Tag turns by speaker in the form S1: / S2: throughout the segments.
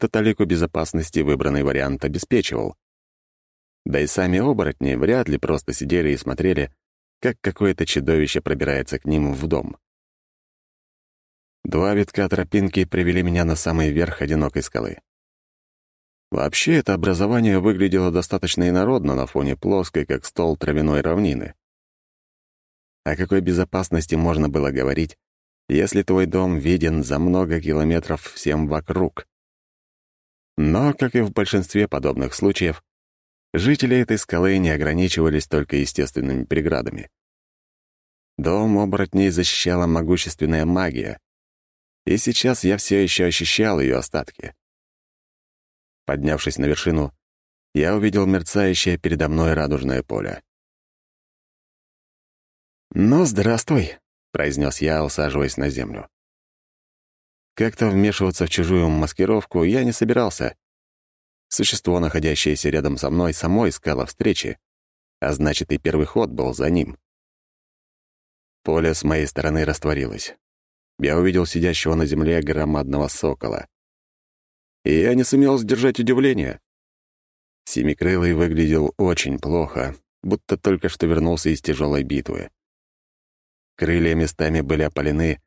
S1: какую-то талику безопасности выбранный вариант обеспечивал. Да и сами оборотни вряд ли просто сидели и смотрели, как какое-то чудовище пробирается к ним в дом. Два витка тропинки привели меня на самый верх одинокой скалы. Вообще, это образование выглядело достаточно инородно на фоне плоской, как стол травяной равнины. О какой безопасности можно было говорить, если твой дом виден за много километров всем вокруг? Но, как и в большинстве подобных случаев, жители этой скалы не ограничивались только естественными преградами. Дом оборотней защищала могущественная магия, и сейчас я все еще ощущал ее остатки. Поднявшись на вершину, я увидел мерцающее передо мной радужное поле. «Ну, здравствуй», — произнес я, усаживаясь на землю. Как-то вмешиваться в чужую маскировку я не собирался. Существо, находящееся рядом со мной, само искало встречи, а значит, и первый ход был за ним. Поле с моей стороны растворилось. Я увидел сидящего на земле громадного сокола и я не сумел сдержать удивление. Семикрылый выглядел очень плохо, будто только что вернулся из тяжелой битвы. Крылья местами были опалены,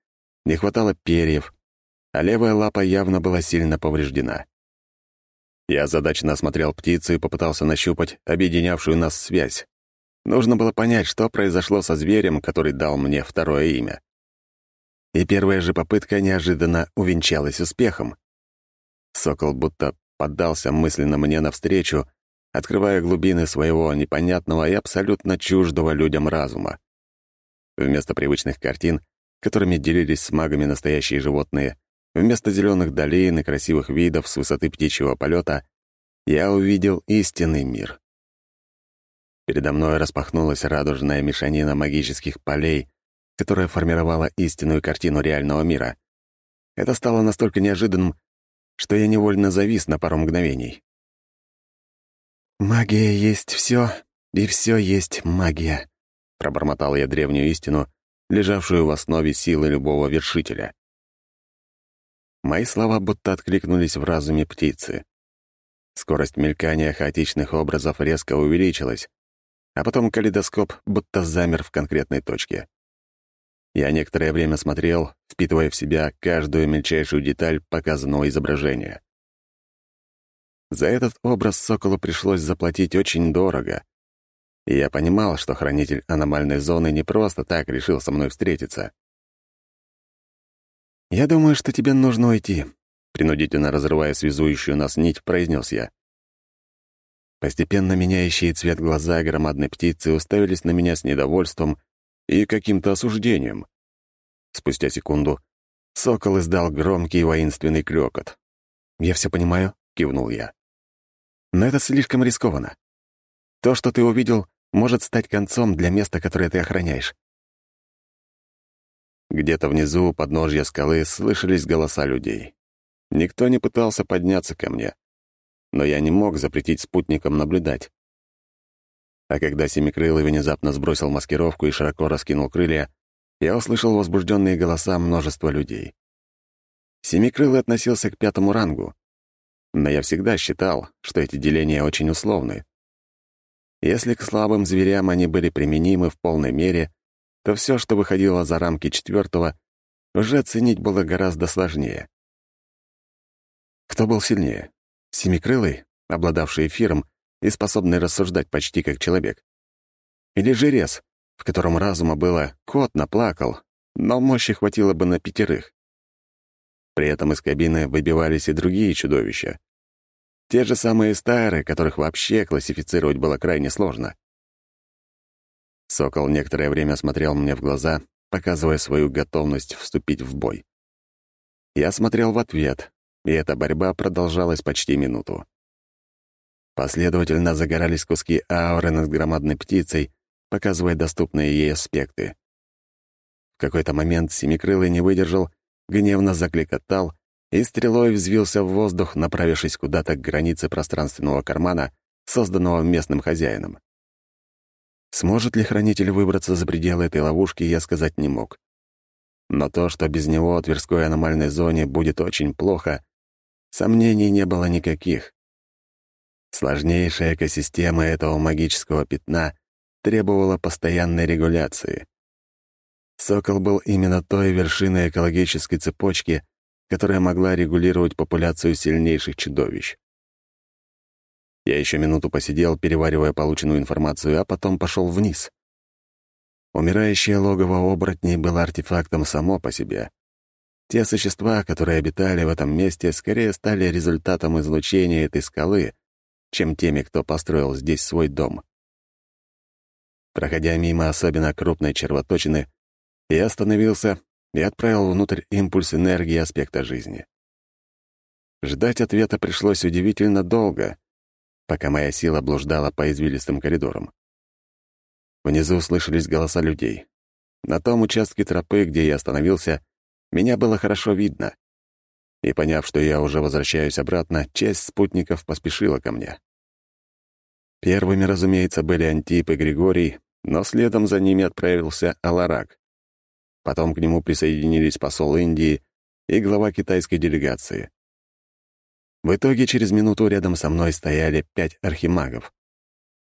S1: не хватало перьев, а левая лапа явно была сильно повреждена. Я задачно осмотрел птицу и попытался нащупать объединявшую нас связь. Нужно было понять, что произошло со зверем, который дал мне второе имя. И первая же попытка неожиданно увенчалась успехом. Сокол будто поддался мысленно мне навстречу, открывая глубины своего непонятного и абсолютно чуждого людям разума. Вместо привычных картин, которыми делились с магами настоящие животные, вместо зеленых долин и красивых видов с высоты птичьего полета, я увидел истинный мир. Передо мной распахнулась радужная мешанина магических полей, которая формировала истинную картину реального мира. Это стало настолько неожиданным, что я невольно завис на пару мгновений. «Магия есть все, и все есть магия», — пробормотал я древнюю истину, лежавшую в основе силы любого вершителя. Мои слова будто откликнулись в разуме птицы. Скорость мелькания хаотичных образов резко увеличилась, а потом калейдоскоп будто замер в конкретной точке. Я некоторое время смотрел, впитывая в себя каждую мельчайшую деталь показанного изображения. За этот образ Соколу пришлось заплатить очень дорого. И я понимал, что хранитель аномальной зоны не просто так решил со мной встретиться. «Я думаю, что тебе нужно уйти», — принудительно разрывая связующую нас нить, произнес я. Постепенно меняющие цвет глаза громадной птицы уставились на меня с недовольством и каким-то осуждением. Спустя секунду сокол издал громкий воинственный клёкот. «Я все понимаю», — кивнул я. «Но это слишком рискованно. То, что ты увидел, может стать концом для места, которое ты охраняешь». Где-то внизу, у подножья скалы, слышались голоса людей. Никто не пытался подняться ко мне, но я не мог запретить спутникам наблюдать. А когда Семикрылый внезапно сбросил маскировку и широко раскинул крылья, я услышал возбужденные голоса множества людей. Семикрылый относился к пятому рангу, но я всегда считал, что эти деления очень условны. Если к слабым зверям они были применимы в полной мере, то все, что выходило за рамки четвертого, уже оценить было гораздо сложнее. Кто был сильнее? Семикрылый, обладавший эфиром, и способный рассуждать почти как человек. Или жерез, в котором разума было «кот наплакал», но мощи хватило бы на пятерых. При этом из кабины выбивались и другие чудовища. Те же самые старые, которых вообще классифицировать было крайне сложно. Сокол некоторое время смотрел мне в глаза, показывая свою готовность вступить в бой. Я смотрел в ответ, и эта борьба продолжалась почти минуту. Последовательно загорались куски ауры над громадной птицей, показывая доступные ей аспекты. В какой-то момент Семикрылый не выдержал, гневно закликотал и стрелой взвился в воздух, направившись куда-то к границе пространственного кармана, созданного местным хозяином. Сможет ли хранитель выбраться за пределы этой ловушки, я сказать не мог. Но то, что без него в Тверской аномальной зоне будет очень плохо, Сомнений не было никаких. Сложнейшая экосистема этого магического пятна требовала постоянной регуляции. Сокол был именно той вершиной экологической цепочки, которая могла регулировать популяцию сильнейших чудовищ. Я еще минуту посидел, переваривая полученную информацию, а потом пошел вниз. Умирающее логово оборотней было артефактом само по себе. Те существа, которые обитали в этом месте, скорее стали результатом излучения этой скалы, чем теми, кто построил здесь свой дом. Проходя мимо особенно крупной червоточины, я остановился и отправил внутрь импульс энергии аспекта жизни. Ждать ответа пришлось удивительно долго, пока моя сила блуждала по извилистым коридорам. Внизу слышались голоса людей. На том участке тропы, где я остановился, меня было хорошо видно. И, поняв, что я уже возвращаюсь обратно, часть спутников поспешила ко мне. Первыми, разумеется, были Антип и Григорий, но следом за ними отправился Аларак. Потом к нему присоединились посол Индии и глава китайской делегации. В итоге через минуту рядом со мной стояли пять архимагов.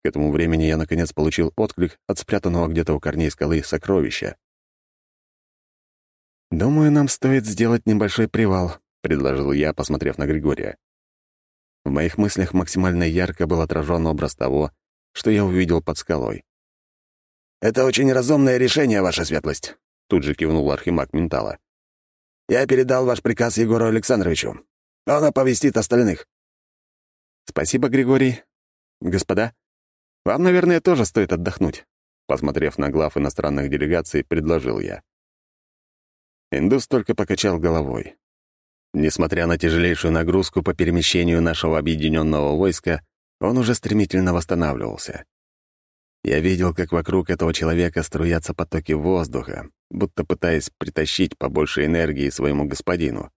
S1: К этому времени я, наконец, получил отклик от спрятанного где-то у корней скалы сокровища. «Думаю, нам стоит сделать небольшой привал», — предложил я, посмотрев на Григория. В моих мыслях максимально ярко был отражен образ того, что я увидел под скалой.
S2: «Это очень разумное решение, ваша светлость», — тут же кивнул архимаг Ментала. «Я передал ваш приказ Егору Александровичу. Он оповестит остальных».
S1: «Спасибо, Григорий. Господа, вам, наверное, тоже стоит отдохнуть», — посмотрев на глав иностранных делегаций, предложил я. Индус только покачал головой. Несмотря на тяжелейшую нагрузку по перемещению нашего объединенного войска, он уже стремительно восстанавливался. Я видел, как вокруг этого человека струятся потоки воздуха, будто пытаясь притащить побольше энергии своему господину.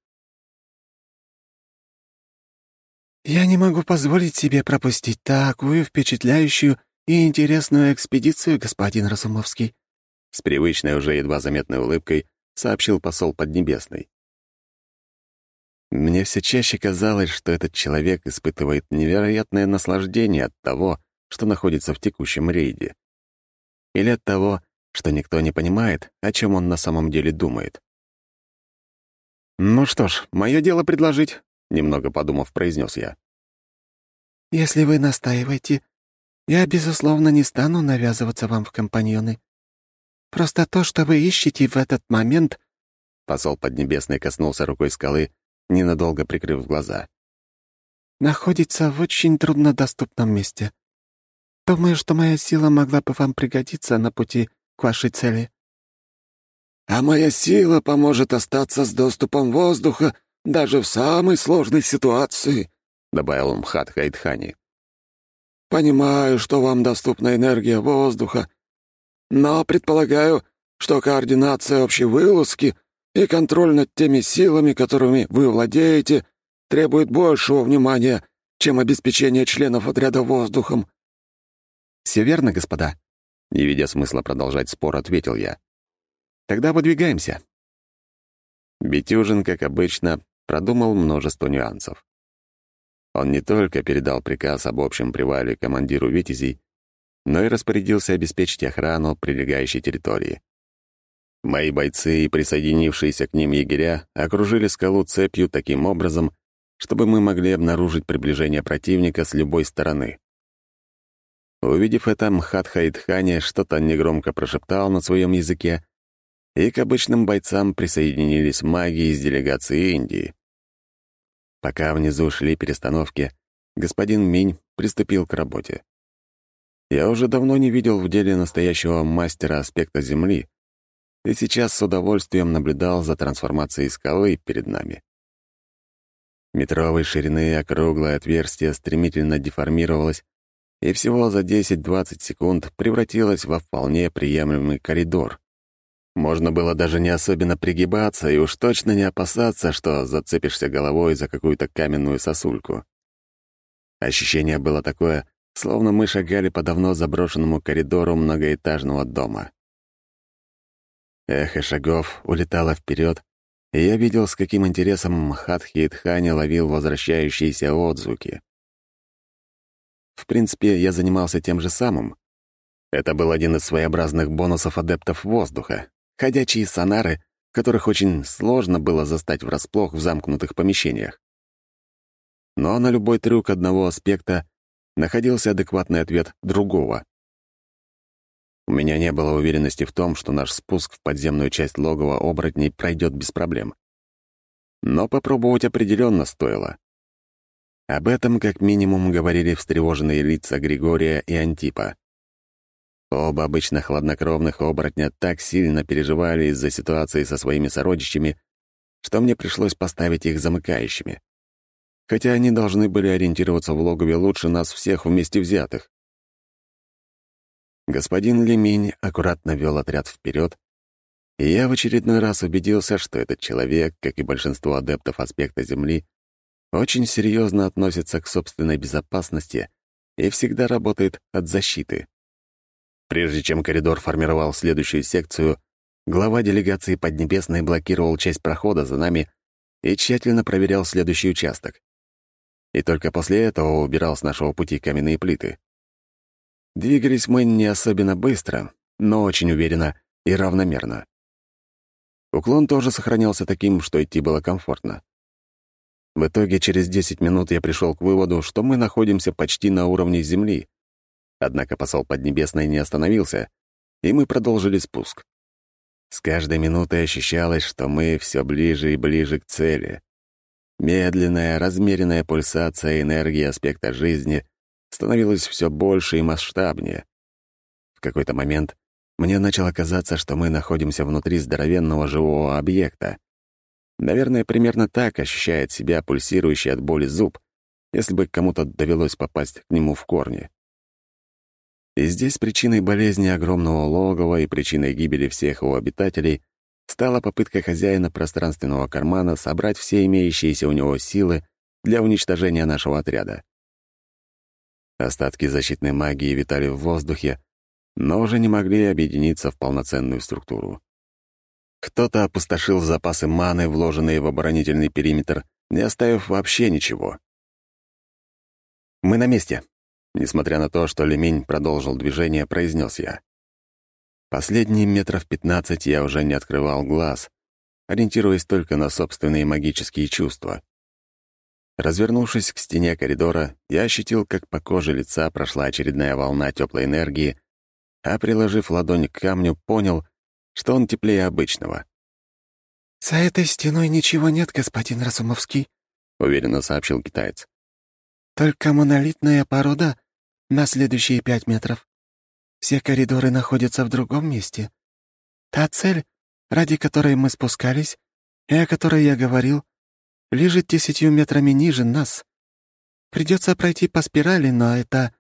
S3: «Я не могу позволить себе пропустить такую впечатляющую и интересную экспедицию, господин Разумовский»,
S1: с привычной уже едва заметной улыбкой сообщил посол Поднебесный. Мне все чаще казалось, что этот человек испытывает невероятное наслаждение от того, что находится в текущем рейде. Или от того, что никто не понимает, о чем он на самом деле думает. «Ну что ж, мое дело предложить», — немного подумав, произнес я.
S3: «Если вы настаиваете, я, безусловно, не стану навязываться вам в компаньоны. Просто то, что вы ищете в этот момент...»
S1: Посол Поднебесный коснулся рукой скалы, ненадолго прикрыв глаза.
S3: «Находится в очень труднодоступном месте. Думаю, что моя сила могла бы вам пригодиться на пути к вашей цели».
S2: «А моя сила поможет остаться с доступом воздуха даже в самой сложной ситуации», — добавил Мхат Хайдхани. «Понимаю, что вам доступна энергия воздуха, но предполагаю, что координация общей вылазки и контроль над теми силами, которыми вы владеете, требует большего внимания, чем обеспечение членов отряда воздухом.
S1: «Все верно, господа?» Не видя смысла продолжать спор, ответил я. «Тогда выдвигаемся». Бетюжин, как обычно, продумал множество нюансов. Он не только передал приказ об общем привале командиру «Витязей», но и распорядился обеспечить охрану прилегающей территории. Мои бойцы и присоединившиеся к ним егеря окружили скалу цепью таким образом, чтобы мы могли обнаружить приближение противника с любой стороны. Увидев это, Мхатха Идхани что-то негромко прошептал на своем языке, и к обычным бойцам присоединились маги из делегации Индии. Пока внизу шли перестановки, господин Минь приступил к работе. Я уже давно не видел в деле настоящего мастера аспекта Земли, и сейчас с удовольствием наблюдал за трансформацией скалы перед нами. Метровой ширины округлое отверстие стремительно деформировалось и всего за 10-20 секунд превратилась во вполне приемлемый коридор. Можно было даже не особенно пригибаться и уж точно не опасаться, что зацепишься головой за какую-то каменную сосульку. Ощущение было такое, словно мы шагали по давно заброшенному коридору многоэтажного дома. Эхо шагов улетало вперед, и я видел, с каким интересом Мхатхи Тхани ловил возвращающиеся отзвуки. В принципе, я занимался тем же самым. Это был один из своеобразных бонусов адептов воздуха — ходячие сонары, которых очень сложно было застать врасплох в замкнутых помещениях. Но на любой трюк одного аспекта находился адекватный ответ другого. У меня не было уверенности в том, что наш спуск в подземную часть логова оборотней пройдет без проблем. Но попробовать определенно стоило. Об этом как минимум говорили встревоженные лица Григория и Антипа. Оба обычно хладнокровных оборотня так сильно переживали из-за ситуации со своими сородичами, что мне пришлось поставить их замыкающими. Хотя они должны были ориентироваться в логове лучше нас всех вместе взятых. Господин Лемень аккуратно вел отряд вперед, и я в очередной раз убедился, что этот человек, как и большинство адептов аспекта Земли, очень серьезно относится к собственной безопасности и всегда работает от защиты. Прежде чем коридор формировал следующую секцию, глава делегации Поднебесной блокировал часть прохода за нами и тщательно проверял следующий участок. И только после этого убирал с нашего пути каменные плиты. Двигались мы не особенно быстро, но очень уверенно и равномерно. Уклон тоже сохранялся таким, что идти было комфортно. В итоге через 10 минут я пришел к выводу, что мы находимся почти на уровне Земли. Однако посол Поднебесной не остановился, и мы продолжили спуск. С каждой минутой ощущалось, что мы все ближе и ближе к цели. Медленная, размеренная пульсация энергии аспекта жизни становилось все больше и масштабнее. В какой-то момент мне начало казаться, что мы находимся внутри здоровенного живого объекта. Наверное, примерно так ощущает себя пульсирующий от боли зуб, если бы кому-то довелось попасть к нему в корни. И здесь причиной болезни огромного логова и причиной гибели всех его обитателей стала попытка хозяина пространственного кармана собрать все имеющиеся у него силы для уничтожения нашего отряда. Остатки защитной магии витали в воздухе, но уже не могли объединиться в полноценную структуру. Кто-то опустошил запасы маны, вложенные в оборонительный периметр, не оставив вообще ничего. «Мы на месте», — несмотря на то, что лемень продолжил движение, произнес я. Последние метров пятнадцать я уже не открывал глаз, ориентируясь только на собственные магические чувства. Развернувшись к стене коридора, я ощутил, как по коже лица прошла очередная волна теплой энергии, а, приложив ладонь к камню, понял, что он теплее обычного.
S3: «За этой стеной ничего нет, господин Разумовский», —
S1: уверенно сообщил китаец.
S3: «Только монолитная порода на следующие пять метров. Все коридоры находятся в другом месте. Та цель, ради которой мы спускались, и о которой я говорил, лежит десятью метрами ниже нас. Придется пройти по спирали, но это...»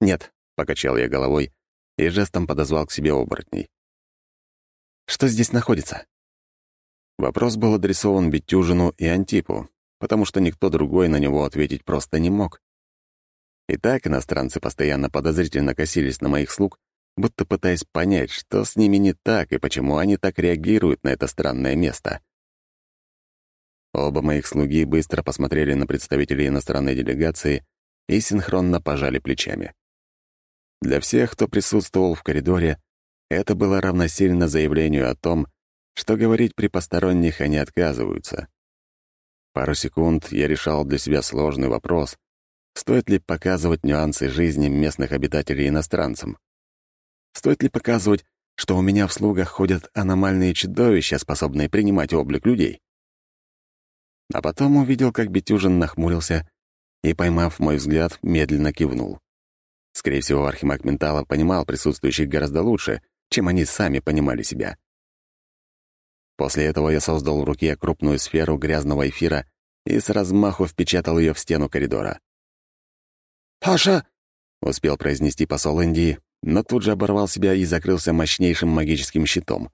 S1: «Нет», — покачал я головой и жестом подозвал к себе оборотней. «Что здесь находится?» Вопрос был адресован Бетюжину и Антипу, потому что никто другой на него ответить просто не мог. И так иностранцы постоянно подозрительно косились на моих слуг, будто пытаясь понять, что с ними не так и почему они так реагируют на это странное место. Оба моих слуги быстро посмотрели на представителей иностранной делегации и синхронно пожали плечами. Для всех, кто присутствовал в коридоре, это было равносильно заявлению о том, что говорить при посторонних они отказываются. Пару секунд я решал для себя сложный вопрос, стоит ли показывать нюансы жизни местных обитателей иностранцам. Стоит ли показывать, что у меня в слугах ходят аномальные чудовища, способные принимать облик людей? А потом увидел, как Бетюжин нахмурился и, поймав мой взгляд, медленно кивнул. Скорее всего, архимаг Ментала понимал присутствующих гораздо лучше, чем они сами понимали себя. После этого я создал в руке крупную сферу грязного эфира и с размаху впечатал ее в стену коридора.
S2: «Паша!»
S1: — успел произнести посол Индии, но тут же оборвал себя и закрылся мощнейшим магическим щитом.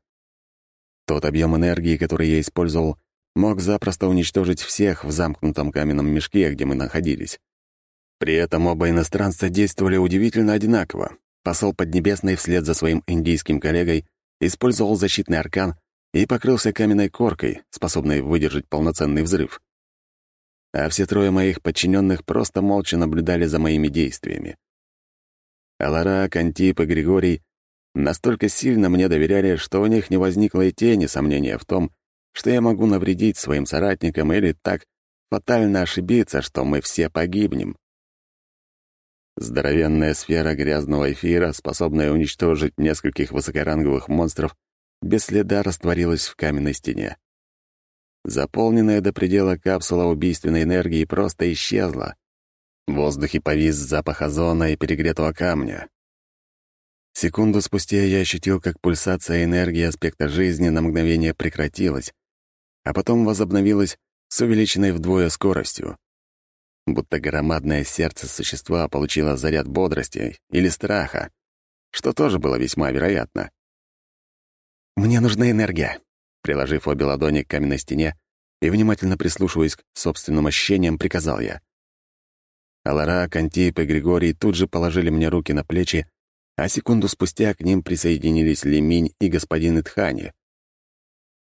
S1: Тот объем энергии, который я использовал, мог запросто уничтожить всех в замкнутом каменном мешке, где мы находились. При этом оба иностранца действовали удивительно одинаково. Посол Поднебесный вслед за своим индийским коллегой использовал защитный аркан, и покрылся каменной коркой, способной выдержать полноценный взрыв. А все трое моих подчиненных просто молча наблюдали за моими действиями. Алара, Антип и Григорий настолько сильно мне доверяли, что у них не возникло и тени сомнения в том, что я могу навредить своим соратникам или так фатально ошибиться, что мы все погибнем. Здоровенная сфера грязного эфира, способная уничтожить нескольких высокоранговых монстров, без следа растворилась в каменной стене. Заполненная до предела капсула убийственной энергии просто исчезла. В воздухе повис запах озона и перегретого камня. Секунду спустя я ощутил, как пульсация энергии аспекта жизни на мгновение прекратилась, а потом возобновилась с увеличенной вдвое скоростью. Будто громадное сердце существа получило заряд бодрости или страха, что тоже было весьма вероятно. «Мне нужна энергия», — приложив обе ладони к каменной стене и внимательно прислушиваясь к собственным ощущениям, приказал я. Алара, Кантип и Григорий тут же положили мне руки на плечи, а секунду спустя к ним присоединились Леминь и господин Итхани.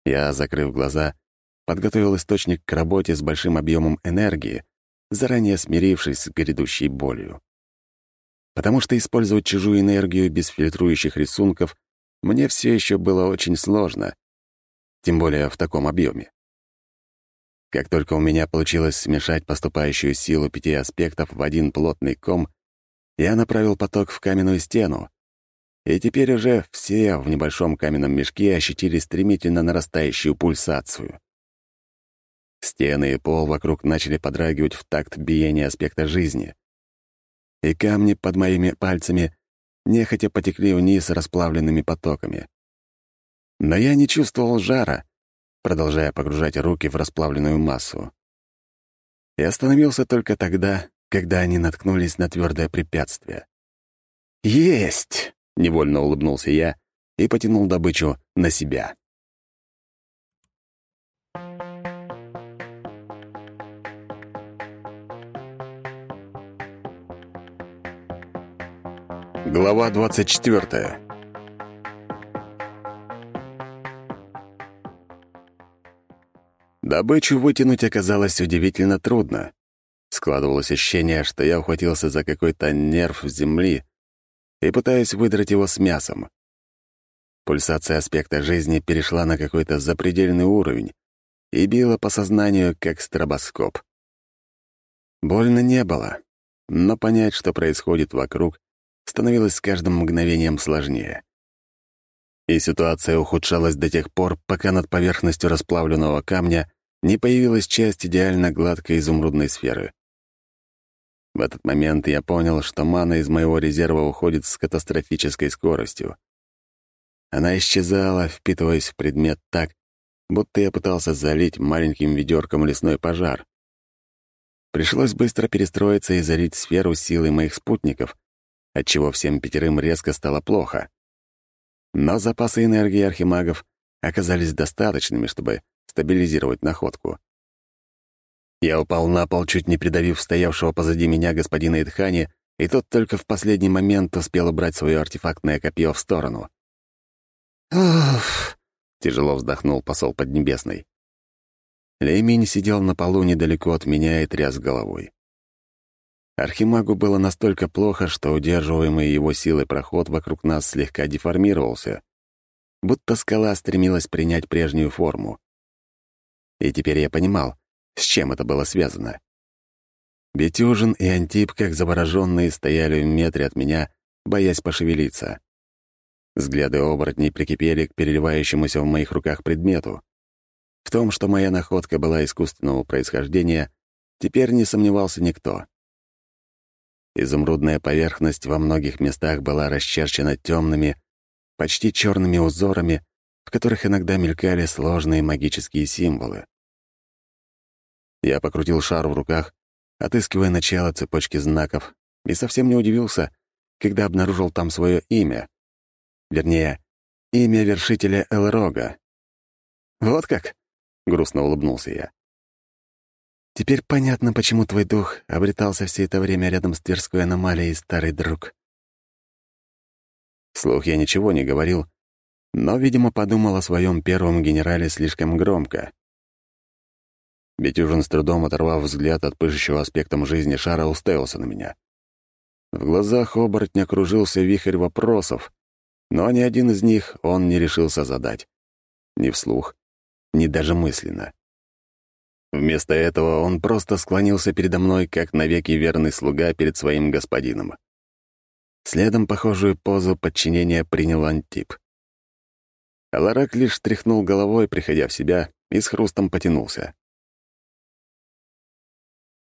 S1: Я, закрыв глаза, подготовил источник к работе с большим объемом энергии, заранее смирившись с грядущей болью. Потому что использовать чужую энергию без фильтрующих рисунков мне все еще было очень сложно, тем более в таком объеме. Как только у меня получилось смешать поступающую силу пяти аспектов в один плотный ком, я направил поток в каменную стену, и теперь уже все в небольшом каменном мешке ощутили стремительно нарастающую пульсацию. Стены и пол вокруг начали подрагивать в такт биения аспекта жизни. И камни под моими пальцами нехотя потекли вниз расплавленными потоками. Но я не чувствовал жара, продолжая погружать руки в расплавленную массу. И остановился только тогда, когда они наткнулись на твердое препятствие. «Есть!» — невольно улыбнулся я и потянул добычу на себя. Глава 24 Добычу вытянуть оказалось удивительно трудно. Складывалось ощущение, что я ухватился за какой-то нерв земли и пытаюсь выдрать его с мясом. Пульсация аспекта жизни перешла на какой-то запредельный уровень и била по сознанию, как стробоскоп. Больно не было, но понять, что происходит вокруг, становилось с каждым мгновением сложнее. И ситуация ухудшалась до тех пор, пока над поверхностью расплавленного камня не появилась часть идеально гладкой изумрудной сферы. В этот момент я понял, что мана из моего резерва уходит с катастрофической скоростью. Она исчезала, впитываясь в предмет так, будто я пытался залить маленьким ведерком лесной пожар. Пришлось быстро перестроиться и залить сферу силой моих спутников, отчего всем пятерым резко стало плохо. Но запасы энергии архимагов оказались достаточными, чтобы стабилизировать находку. Я упал на пол, чуть не придавив стоявшего позади меня господина Идхани, и тот только в последний момент успел убрать свое артефактное копье в сторону. «Уф!» — тяжело вздохнул посол Поднебесный. Лейминь сидел на полу недалеко от меня и тряс головой. Архимагу было настолько плохо, что удерживаемый его силой проход вокруг нас слегка деформировался, будто скала стремилась принять прежнюю форму. И теперь я понимал, с чем это было связано. Бетюжин и Антип, как завороженные, стояли в метре от меня, боясь пошевелиться. Взгляды оборотней прикипели к переливающемуся в моих руках предмету. В том, что моя находка была искусственного происхождения, теперь не сомневался никто. Изумрудная поверхность во многих местах была расчерчена темными, почти черными узорами, в которых иногда мелькали сложные магические символы. Я покрутил шар в руках, отыскивая начало цепочки знаков, и совсем не удивился, когда обнаружил там свое имя. Вернее, имя вершителя Элрога. «Вот как?» — грустно улыбнулся я. «Теперь понятно, почему твой дух обретался все это время рядом с Тверской аномалией, старый друг». Слух я ничего не говорил, но, видимо, подумал о своем первом генерале слишком громко. Бетюжин с трудом оторвав взгляд от пышущего аспектом жизни шара, уставился на меня. В глазах оборотня кружился вихрь вопросов, но ни один из них он не решился задать. Ни вслух, ни даже мысленно. Вместо этого он просто склонился передо мной, как навеки верный слуга перед своим господином. Следом похожую позу подчинения принял Антип. Аларак лишь тряхнул головой, приходя в себя, и с хрустом потянулся.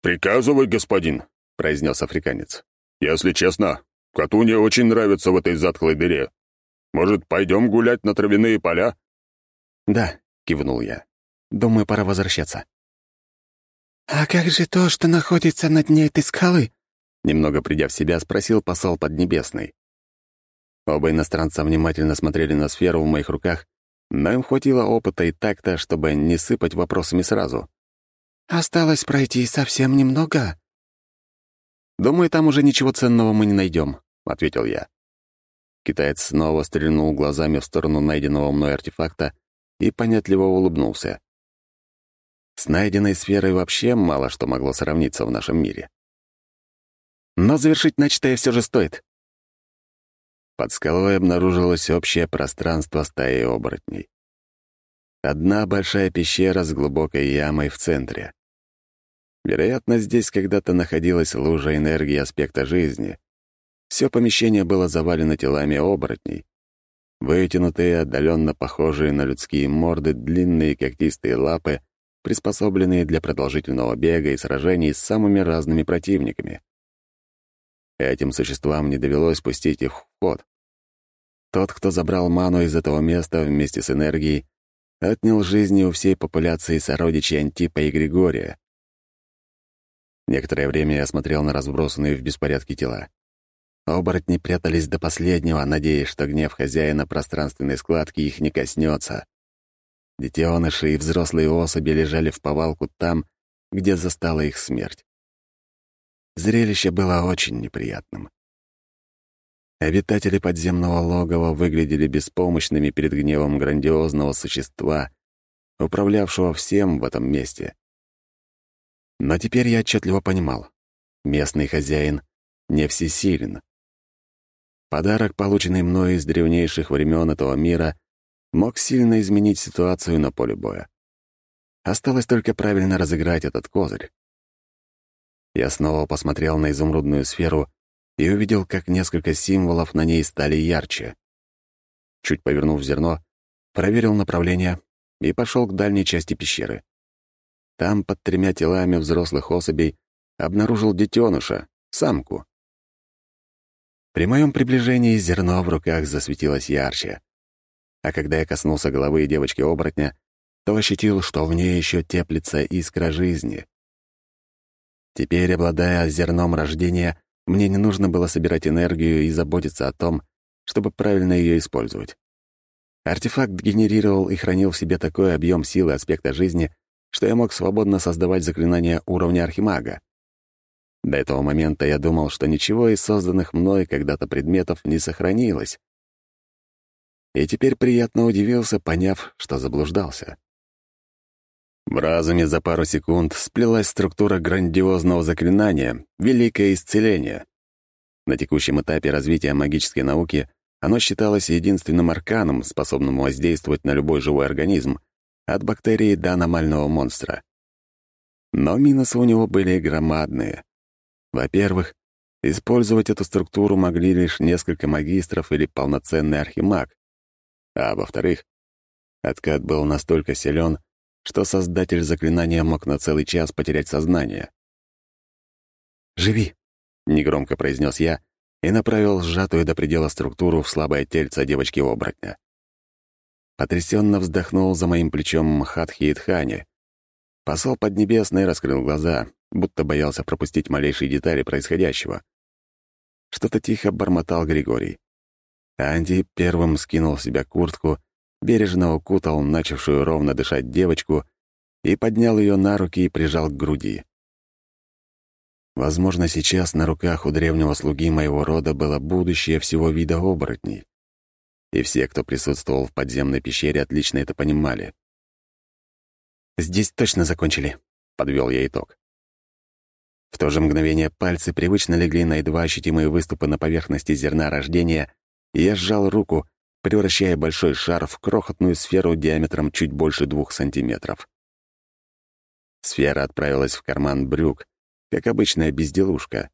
S2: «Приказывай, господин», — произнес африканец. «Если честно, коту не очень нравится в этой затхлой дыре. Может, пойдем гулять на травяные поля?»
S1: «Да», — кивнул я. «Думаю, пора возвращаться».
S3: «А как же то, что находится на дне этой скалы?»
S1: Немного придя в себя, спросил посол Поднебесный. Оба иностранца внимательно смотрели на сферу в моих руках, но им хватило опыта и такта, чтобы не сыпать вопросами сразу.
S3: «Осталось пройти совсем немного».
S1: «Думаю, там уже ничего ценного мы не найдем», — ответил я. Китаец снова стрельнул глазами в сторону найденного мной артефакта и понятливо улыбнулся. С найденной сферой вообще мало что могло сравниться в нашем мире. Но завершить начатое все же стоит. Под скалой обнаружилось общее пространство стаи оборотней. Одна большая пещера с глубокой ямой в центре. Вероятно, здесь когда-то находилась лужа энергии аспекта жизни. Все помещение было завалено телами оборотней. Вытянутые, отдаленно похожие на людские морды, длинные когтистые лапы, приспособленные для продолжительного бега и сражений с самыми разными противниками. Этим существам не довелось пустить их в ход. Тот, кто забрал ману из этого места вместе с энергией, отнял жизни у всей популяции сородичей Антипа и Григория. Некоторое время я смотрел на разбросанные в беспорядке тела. Оборотни прятались до последнего, надеясь, что гнев хозяина пространственной складки их не коснется. Детеныши и взрослые особи лежали в повалку там, где застала их смерть. Зрелище было очень неприятным. Обитатели подземного логова выглядели беспомощными перед гневом грандиозного существа, управлявшего всем в этом месте. Но теперь я отчетливо понимал. Местный хозяин не всесилен. Подарок, полученный мной из древнейших времен этого мира, мог сильно изменить ситуацию на поле боя. Осталось только правильно разыграть этот козырь. Я снова посмотрел на изумрудную сферу и увидел, как несколько символов на ней стали ярче. Чуть повернув зерно, проверил направление и пошел к дальней части пещеры. Там, под тремя телами взрослых особей, обнаружил детеныша, самку. При моем приближении зерно в руках засветилось ярче. А когда я коснулся головы девочки-оборотня, то ощутил, что в ней еще теплится искра жизни. Теперь, обладая зерном рождения, мне не нужно было собирать энергию и заботиться о том, чтобы правильно ее использовать. Артефакт генерировал и хранил в себе такой объем силы аспекта жизни, что я мог свободно создавать заклинания уровня архимага. До этого момента я думал, что ничего из созданных мной когда-то предметов не сохранилось. И теперь приятно удивился, поняв, что заблуждался. В разуме за пару секунд сплелась структура грандиозного заклинания «Великое исцеление». На текущем этапе развития магической науки оно считалось единственным арканом, способным воздействовать на любой живой организм, от бактерии до аномального монстра. Но минусы у него были громадные. Во-первых, использовать эту структуру могли лишь несколько магистров или полноценный архимаг. А во-вторых, откат был настолько силен, что создатель заклинания мог на целый час потерять сознание. «Живи», — негромко произнес я и направил сжатую до предела структуру в слабое тельце девочки-оборотня. Потрясенно вздохнул за моим плечом Мхатхи и Тхани. Посол Поднебесный раскрыл глаза, будто боялся пропустить малейшие детали происходящего. Что-то тихо бормотал Григорий. Анди первым скинул с себя куртку бережно укутал начавшую ровно дышать девочку и поднял ее на руки и прижал к груди. Возможно, сейчас на руках у древнего слуги моего рода было будущее всего вида оборотней. И все, кто присутствовал в подземной пещере, отлично это понимали. «Здесь точно закончили», — подвел я итог. В то же мгновение пальцы привычно легли на едва ощутимые выступы на поверхности зерна рождения, и я сжал руку, превращая большой шар в крохотную сферу диаметром чуть больше двух сантиметров. Сфера отправилась в карман брюк, как обычная безделушка.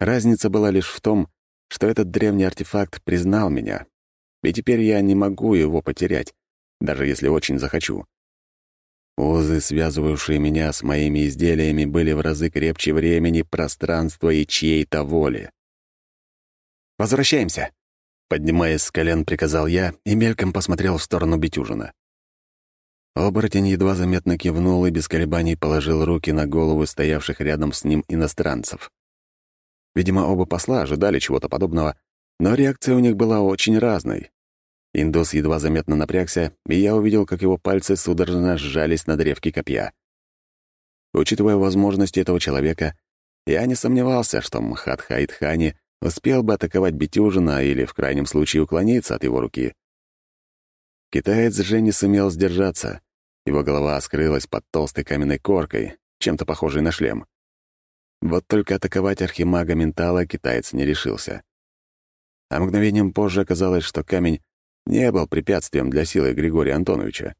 S1: Разница была лишь в том, что этот древний артефакт признал меня, и теперь я не могу его потерять, даже если очень захочу. Узы, связывавшие меня с моими изделиями, были в разы крепче времени, пространства и чьей-то воли. «Возвращаемся!» Поднимаясь с колен, приказал я и мельком посмотрел в сторону Бетюжина. Оборотень едва заметно кивнул и без колебаний положил руки на голову стоявших рядом с ним иностранцев. Видимо, оба посла ожидали чего-то подобного, но реакция у них была очень разной. Индус едва заметно напрягся, и я увидел, как его пальцы судорожно сжались на древке копья. Учитывая возможности этого человека, я не сомневался, что Идхани успел бы атаковать Бетюжина или, в крайнем случае, уклониться от его руки. Китаец же не сумел сдержаться. Его голова скрылась под толстой каменной коркой, чем-то похожей на шлем. Вот только атаковать архимага ментала китаец не решился. А мгновением позже оказалось, что камень не был препятствием для силы Григория Антоновича.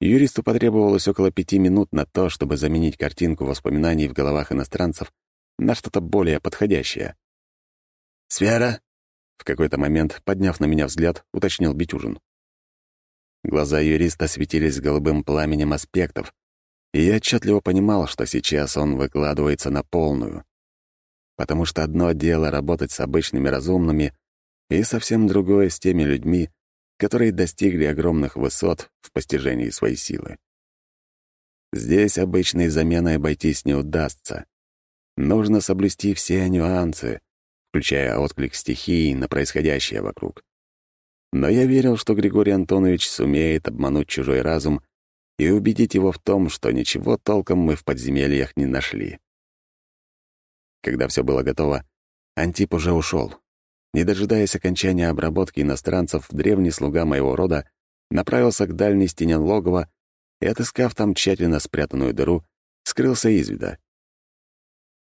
S1: Юристу потребовалось около пяти минут на то, чтобы заменить картинку воспоминаний в головах иностранцев на что-то более подходящее. «Сфера?» — в какой-то момент, подняв на меня взгляд, уточнил Битюжин. Глаза юриста светились голубым пламенем аспектов, и я отчетливо понимал, что сейчас он выкладывается на полную. Потому что одно дело работать с обычными разумными, и совсем другое с теми людьми, которые достигли огромных высот в постижении своей силы. Здесь обычной заменой обойтись не удастся. Нужно соблюсти все нюансы, включая отклик стихий на происходящее вокруг. Но я верил, что Григорий Антонович сумеет обмануть чужой разум и убедить его в том, что ничего толком мы в подземельях не нашли. Когда все было готово, Антип уже ушел, не дожидаясь окончания обработки иностранцев, древний слуга моего рода направился к дальней стене логова и, отыскав там тщательно спрятанную дыру, скрылся из вида.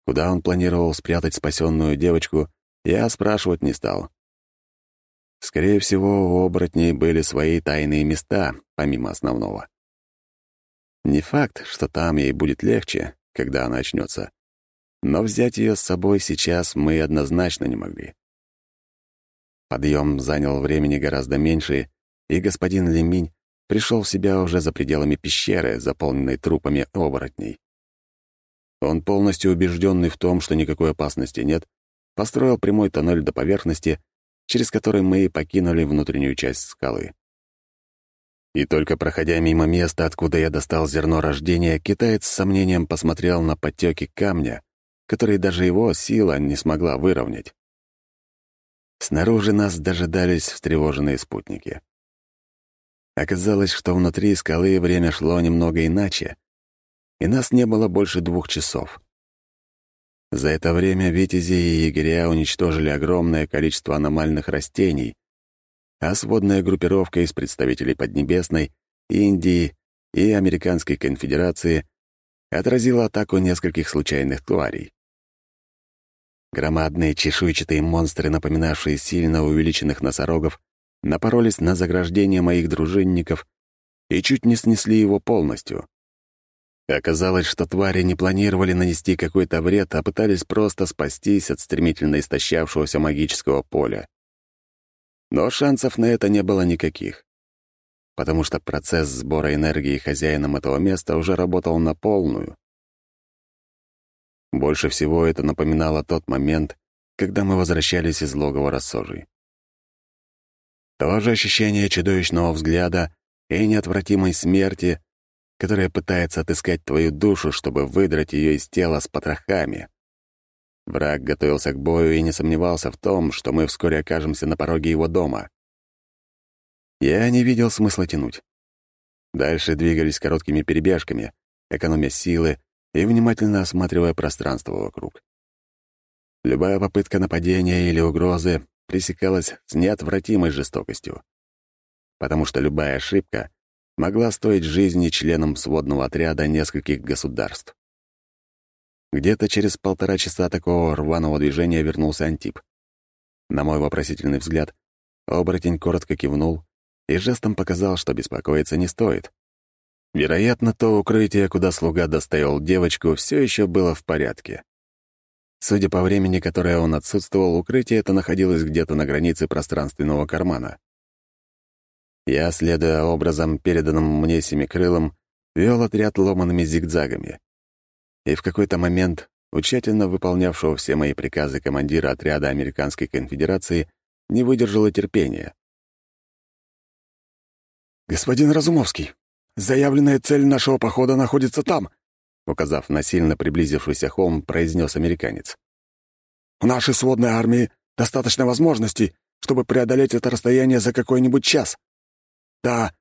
S1: Куда он планировал спрятать спасенную девочку, я спрашивать не стал. Скорее всего, у оборотней были свои тайные места, помимо основного. Не факт, что там ей будет легче, когда она очнется, но взять ее с собой сейчас мы однозначно не могли. Подъем занял времени гораздо меньше, и господин Леминь пришел в себя уже за пределами пещеры, заполненной трупами оборотней. Он, полностью убежденный в том, что никакой опасности нет, построил прямой тоннель до поверхности, через который мы и покинули внутреннюю часть скалы. И только проходя мимо места, откуда я достал зерно рождения, китаец с сомнением посмотрел на подтеки камня, которые даже его сила не смогла выровнять. Снаружи нас дожидались встревоженные спутники. Оказалось, что внутри скалы время шло немного иначе, и нас не было больше двух часов. За это время витязи и егеря уничтожили огромное количество аномальных растений, а сводная группировка из представителей Поднебесной, Индии и Американской конфедерации отразила атаку нескольких случайных тварей. Громадные чешуйчатые монстры, напоминавшие сильно увеличенных носорогов, напоролись на заграждение моих дружинников и чуть не снесли его полностью. Оказалось, что твари не планировали нанести какой-то вред, а пытались просто спастись от стремительно истощавшегося магического поля. Но шансов на это не было никаких, потому что процесс сбора энергии хозяином этого места уже работал на полную. Больше всего это напоминало тот момент, когда мы возвращались из логова рассожей. То же ощущение чудовищного взгляда и неотвратимой смерти, которая пытается отыскать твою душу, чтобы выдрать ее из тела с потрохами. Враг готовился к бою и не сомневался в том, что мы вскоре окажемся на пороге его дома. Я не видел смысла тянуть. Дальше двигались короткими перебежками, экономя силы и внимательно осматривая пространство вокруг. Любая попытка нападения или угрозы пресекалась с неотвратимой жестокостью. Потому что любая ошибка могла стоить жизни членам сводного отряда нескольких государств. Где-то через полтора часа такого рваного движения вернулся Антип. На мой вопросительный взгляд, оборотень коротко кивнул и жестом показал, что беспокоиться не стоит. Вероятно, то укрытие, куда слуга доставил девочку, все еще было в порядке. Судя по времени, которое он отсутствовал, укрытие это находилось где-то на границе пространственного кармана. Я, следуя образом, переданным мне семикрылом, вел отряд ломанными зигзагами. И в какой-то момент у тщательно выполнявшего все мои приказы командира отряда Американской конфедерации не выдержало терпения.
S2: «Господин Разумовский, заявленная цель нашего похода находится там», указав на сильно приблизившийся холм, произнес американец. «У нашей сводной армии достаточно возможностей, чтобы преодолеть это расстояние за какой-нибудь час. Да,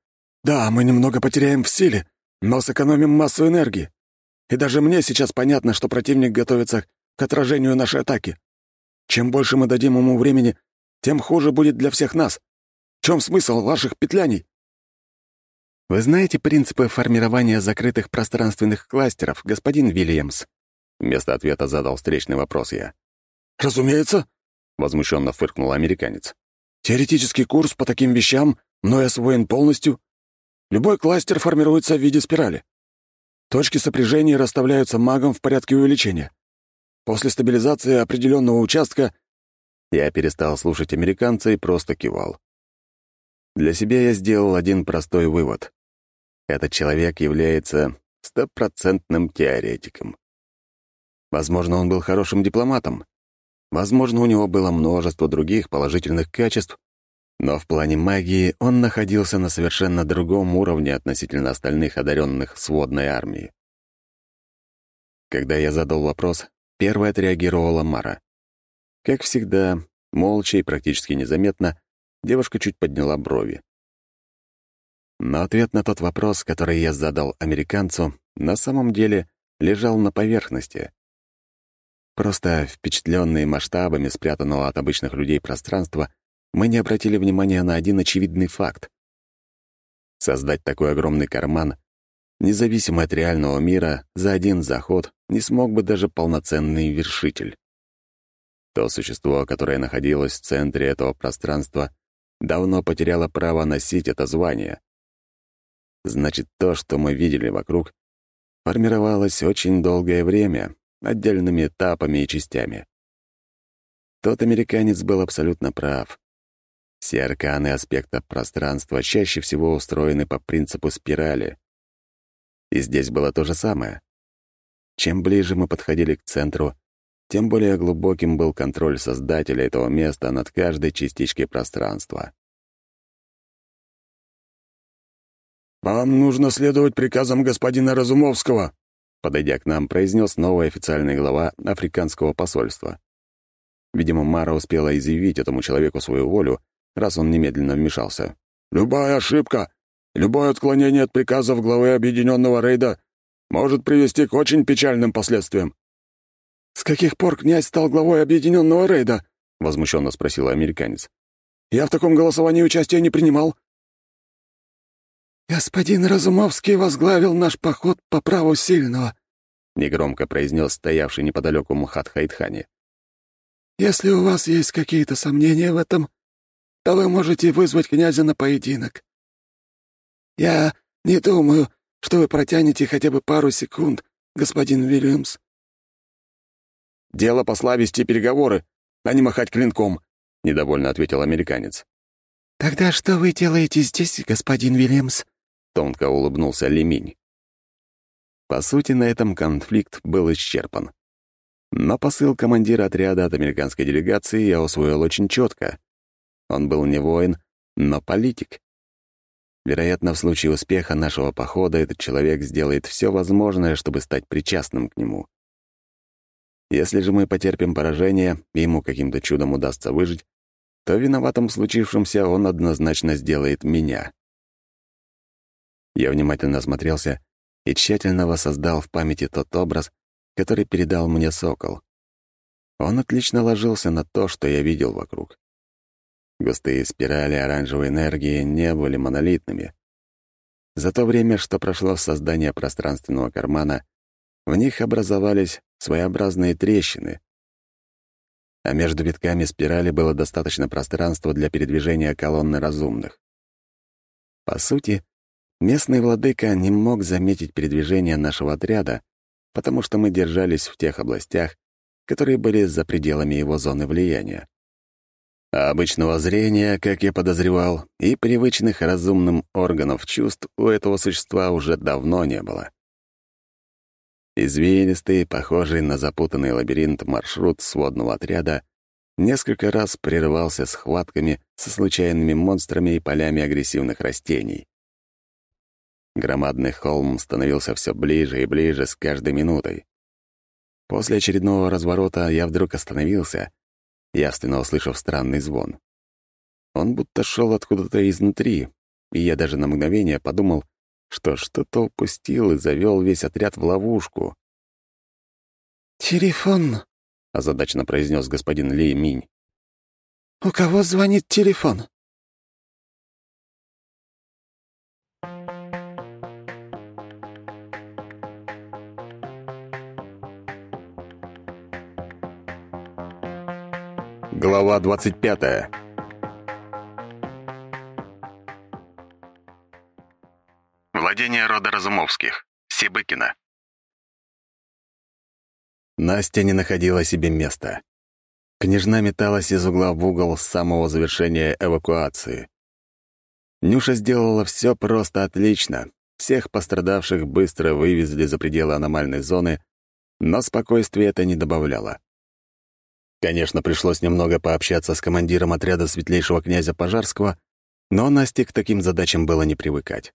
S2: да, мы немного потеряем в силе, но сэкономим массу энергии. И даже мне сейчас понятно, что противник готовится к отражению нашей атаки. Чем больше мы дадим ему времени, тем хуже будет для всех нас. В чем смысл ваших петляний?
S3: Вы знаете принципы формирования закрытых пространственных кластеров, господин Вильямс?
S1: Вместо ответа задал встречный вопрос я.
S2: Разумеется, возмущенно фыркнул американец. Теоретический курс по таким вещам но и освоен полностью. Любой кластер формируется в виде спирали. Точки сопряжения расставляются магом в порядке увеличения. После стабилизации определенного участка
S1: я перестал слушать американца и просто кивал. Для себя я сделал один простой вывод. Этот человек является стопроцентным теоретиком. Возможно, он был хорошим дипломатом. Возможно, у него было множество других положительных качеств, но в плане магии он находился на совершенно другом уровне относительно остальных одаренных сводной армии. Когда я задал вопрос, первой отреагировала Мара. Как всегда, молча и практически незаметно, девушка чуть подняла брови. Но ответ на тот вопрос, который я задал американцу, на самом деле лежал на поверхности. Просто впечатленные масштабами спрятанного от обычных людей пространства, мы не обратили внимания на один очевидный факт. Создать такой огромный карман, независимо от реального мира, за один заход не смог бы даже полноценный вершитель. То существо, которое находилось в центре этого пространства, давно потеряло право носить это звание. Значит, то, что мы видели вокруг, формировалось очень долгое время, отдельными этапами и частями. Тот американец был абсолютно прав. Все арканы аспекта пространства чаще всего устроены по принципу спирали. И здесь было то же самое. Чем ближе мы подходили к центру, тем более глубоким был контроль создателя этого места над каждой частичкой пространства.
S2: «Вам нужно следовать приказам господина Разумовского», подойдя к нам, произнес новый официальный глава африканского посольства. Видимо, Мара успела изъявить этому человеку свою волю, раз он немедленно вмешался. «Любая ошибка, любое отклонение от приказов главы Объединенного Рейда может привести к очень печальным последствиям». «С каких пор князь стал главой Объединенного Рейда?» — возмущенно спросил американец. «Я в таком голосовании участия не принимал». «Господин Разумовский возглавил наш поход по праву сильного», — негромко произнес стоявший неподалеку Мухат Хайдхани. «Если у вас есть какие-то сомнения в этом, то вы можете вызвать князя на поединок. Я не думаю, что вы протянете хотя бы пару секунд, господин Уильямс».
S1: «Дело посла вести переговоры, а не махать клинком», — недовольно ответил американец.
S3: «Тогда что вы делаете здесь, господин Уильямс?»
S1: — тонко улыбнулся Леминь. По сути, на этом конфликт был исчерпан. Но посыл командира отряда от американской делегации я усвоил очень четко. Он был не воин, но политик. Вероятно, в случае успеха нашего похода этот человек сделает все возможное, чтобы стать причастным к нему. Если же мы потерпим поражение, и ему каким-то чудом удастся выжить, то виноватым в случившемся он однозначно сделает меня. Я внимательно осмотрелся и тщательно воссоздал в памяти тот образ, который передал мне сокол. Он отлично ложился на то, что я видел вокруг. Густые спирали оранжевой энергии не были монолитными. За то время, что прошло в создании пространственного кармана, в них образовались своеобразные трещины. А между витками спирали было достаточно пространства для передвижения колонны разумных. По сути, местный владыка не мог заметить передвижение нашего отряда, потому что мы держались в тех областях, которые были за пределами его зоны влияния. А обычного зрения, как я подозревал, и привычных разумным органов чувств у этого существа уже давно не было. Извилистый, похожий на запутанный лабиринт маршрут сводного отряда несколько раз прерывался схватками со случайными монстрами и полями агрессивных растений. Громадный холм становился все ближе и ближе с каждой минутой. После очередного разворота я вдруг остановился явственно услышав странный звон. Он будто шел откуда-то изнутри, и я даже на мгновение подумал, что что-то упустил и завел весь отряд в ловушку.
S3: «Телефон», — озадаченно произнес господин Ли Минь. «У кого звонит телефон?»
S1: Глава 25 Владение рода Разумовских. Сибыкина. Настя не находила себе места. Княжна металась из угла в угол с самого завершения эвакуации. Нюша сделала все просто отлично. Всех пострадавших быстро вывезли за пределы аномальной зоны, но спокойствия это не добавляло. Конечно, пришлось немного пообщаться с командиром отряда светлейшего князя Пожарского, но Насте к таким задачам было не привыкать.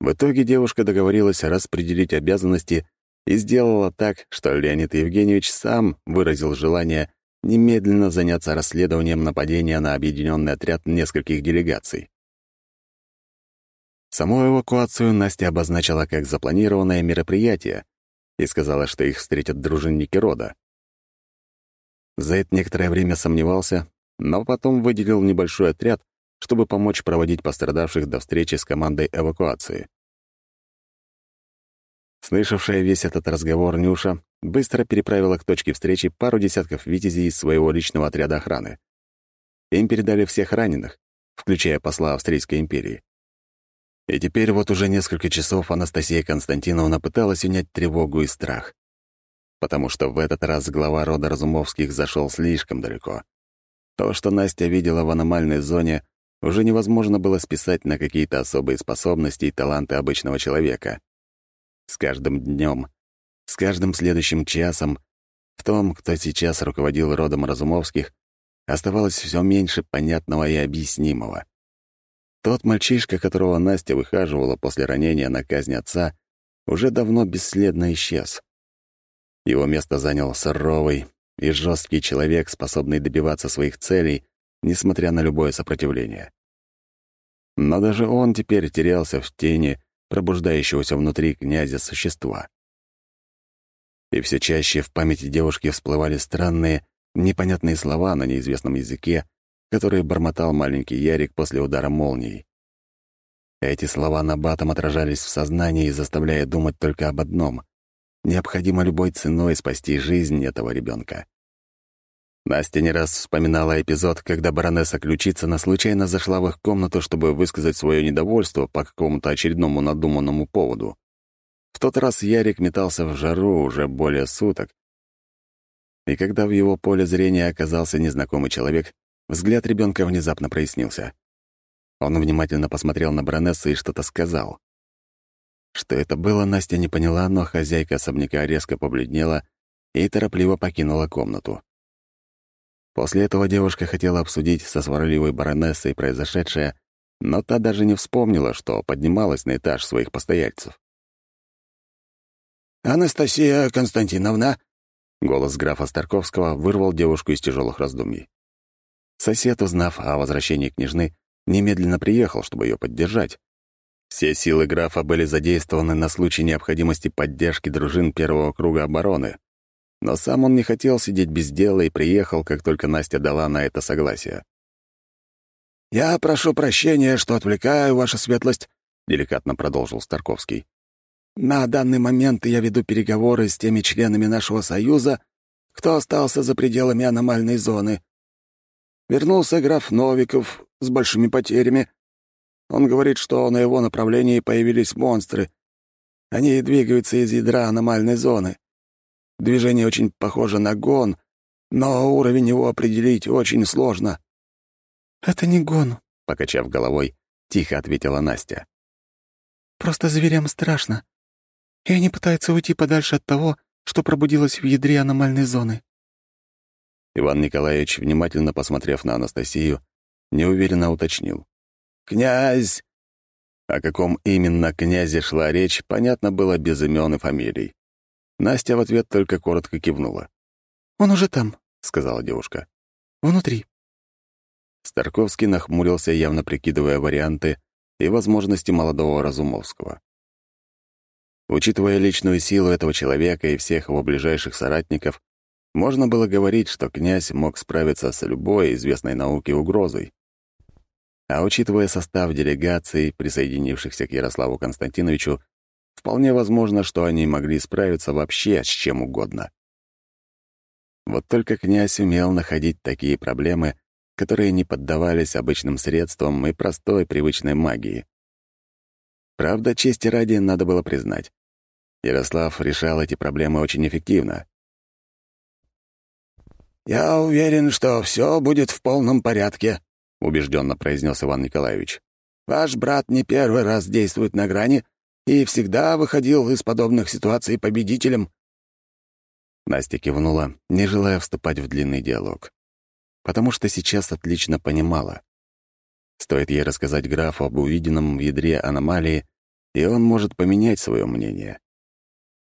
S1: В итоге девушка договорилась распределить обязанности и сделала так, что Леонид Евгеньевич сам выразил желание немедленно заняться расследованием нападения на объединенный отряд нескольких делегаций. Саму эвакуацию Настя обозначила как запланированное мероприятие и сказала, что их встретят дружинники рода. Зейд некоторое время сомневался, но потом выделил небольшой отряд, чтобы помочь проводить пострадавших до встречи с командой эвакуации. Слышавшая весь этот разговор Нюша быстро переправила к точке встречи пару десятков витязей из своего личного отряда охраны. Им передали всех раненых, включая посла Австрийской империи. И теперь вот уже несколько часов Анастасия Константиновна пыталась унять тревогу и страх потому что в этот раз глава рода Разумовских зашел слишком далеко. То, что Настя видела в аномальной зоне, уже невозможно было списать на какие-то особые способности и таланты обычного человека. С каждым днем, с каждым следующим часом в том, кто сейчас руководил родом Разумовских, оставалось все меньше понятного и объяснимого. Тот мальчишка, которого Настя выхаживала после ранения на казнь отца, уже давно бесследно исчез. Его место занял суровый и жесткий человек, способный добиваться своих целей, несмотря на любое сопротивление. Но даже он теперь терялся в тени пробуждающегося внутри князя существа. И все чаще в памяти девушки всплывали странные, непонятные слова на неизвестном языке, которые бормотал маленький Ярик после удара молнии. Эти слова на батом отражались в сознании, заставляя думать только об одном Необходимо любой ценой спасти жизнь этого ребенка. Настя не раз вспоминала эпизод, когда баронесса Ключицына случайно зашла в их комнату, чтобы высказать свое недовольство по какому-то очередному надуманному поводу. В тот раз Ярик метался в жару уже более суток, и когда в его поле зрения оказался незнакомый человек, взгляд ребенка внезапно прояснился. Он внимательно посмотрел на баронессу и что-то сказал. Что это было, Настя не поняла, но хозяйка особняка резко побледнела и торопливо покинула комнату. После этого девушка хотела обсудить со сварливой баронессой произошедшее, но та даже не вспомнила, что поднималась на этаж своих постояльцев.
S2: «Анастасия Константиновна!»
S1: Голос графа Старковского вырвал девушку из тяжелых раздумий. Сосед, узнав о возвращении княжны, немедленно приехал, чтобы ее поддержать, все силы графа были задействованы на случай необходимости поддержки дружин первого круга обороны. Но сам он не хотел сидеть без дела и приехал, как только Настя дала на это согласие.
S2: «Я прошу прощения, что отвлекаю, ваша светлость», — деликатно продолжил Старковский. «На данный момент я веду переговоры с теми членами нашего союза, кто остался за пределами аномальной зоны. Вернулся граф Новиков с большими потерями. Он говорит, что на его направлении появились монстры. Они двигаются из ядра аномальной зоны. Движение очень похоже на гон, но уровень его определить очень сложно».
S3: «Это не гон», —
S1: покачав головой, тихо ответила Настя.
S3: «Просто зверям страшно, и они пытаются уйти подальше от того, что пробудилось в ядре аномальной зоны».
S1: Иван Николаевич, внимательно посмотрев на Анастасию, неуверенно уточнил.
S2: «Князь!»
S1: О каком именно князе шла речь, понятно было без имен и фамилий. Настя в ответ только коротко кивнула.
S3: «Он уже там», —
S1: сказала девушка.
S3: «Внутри».
S1: Старковский нахмурился, явно прикидывая варианты и возможности молодого Разумовского. Учитывая личную силу этого человека и всех его ближайших соратников, можно было говорить, что князь мог справиться с любой известной науке угрозой. А учитывая состав делегаций, присоединившихся к Ярославу Константиновичу, вполне возможно, что они могли справиться вообще с чем угодно. Вот только князь умел находить такие проблемы, которые не поддавались обычным средствам и простой привычной магии. Правда, чести ради надо было признать. Ярослав решал эти проблемы очень эффективно.
S2: «Я уверен, что все будет в полном порядке», — убежденно произнес Иван Николаевич. «Ваш брат не первый раз действует на грани и всегда выходил из подобных ситуаций победителем».
S1: Настя кивнула, не желая вступать в длинный диалог потому что сейчас отлично понимала. Стоит ей рассказать графу об увиденном в ядре аномалии, и он может поменять свое мнение.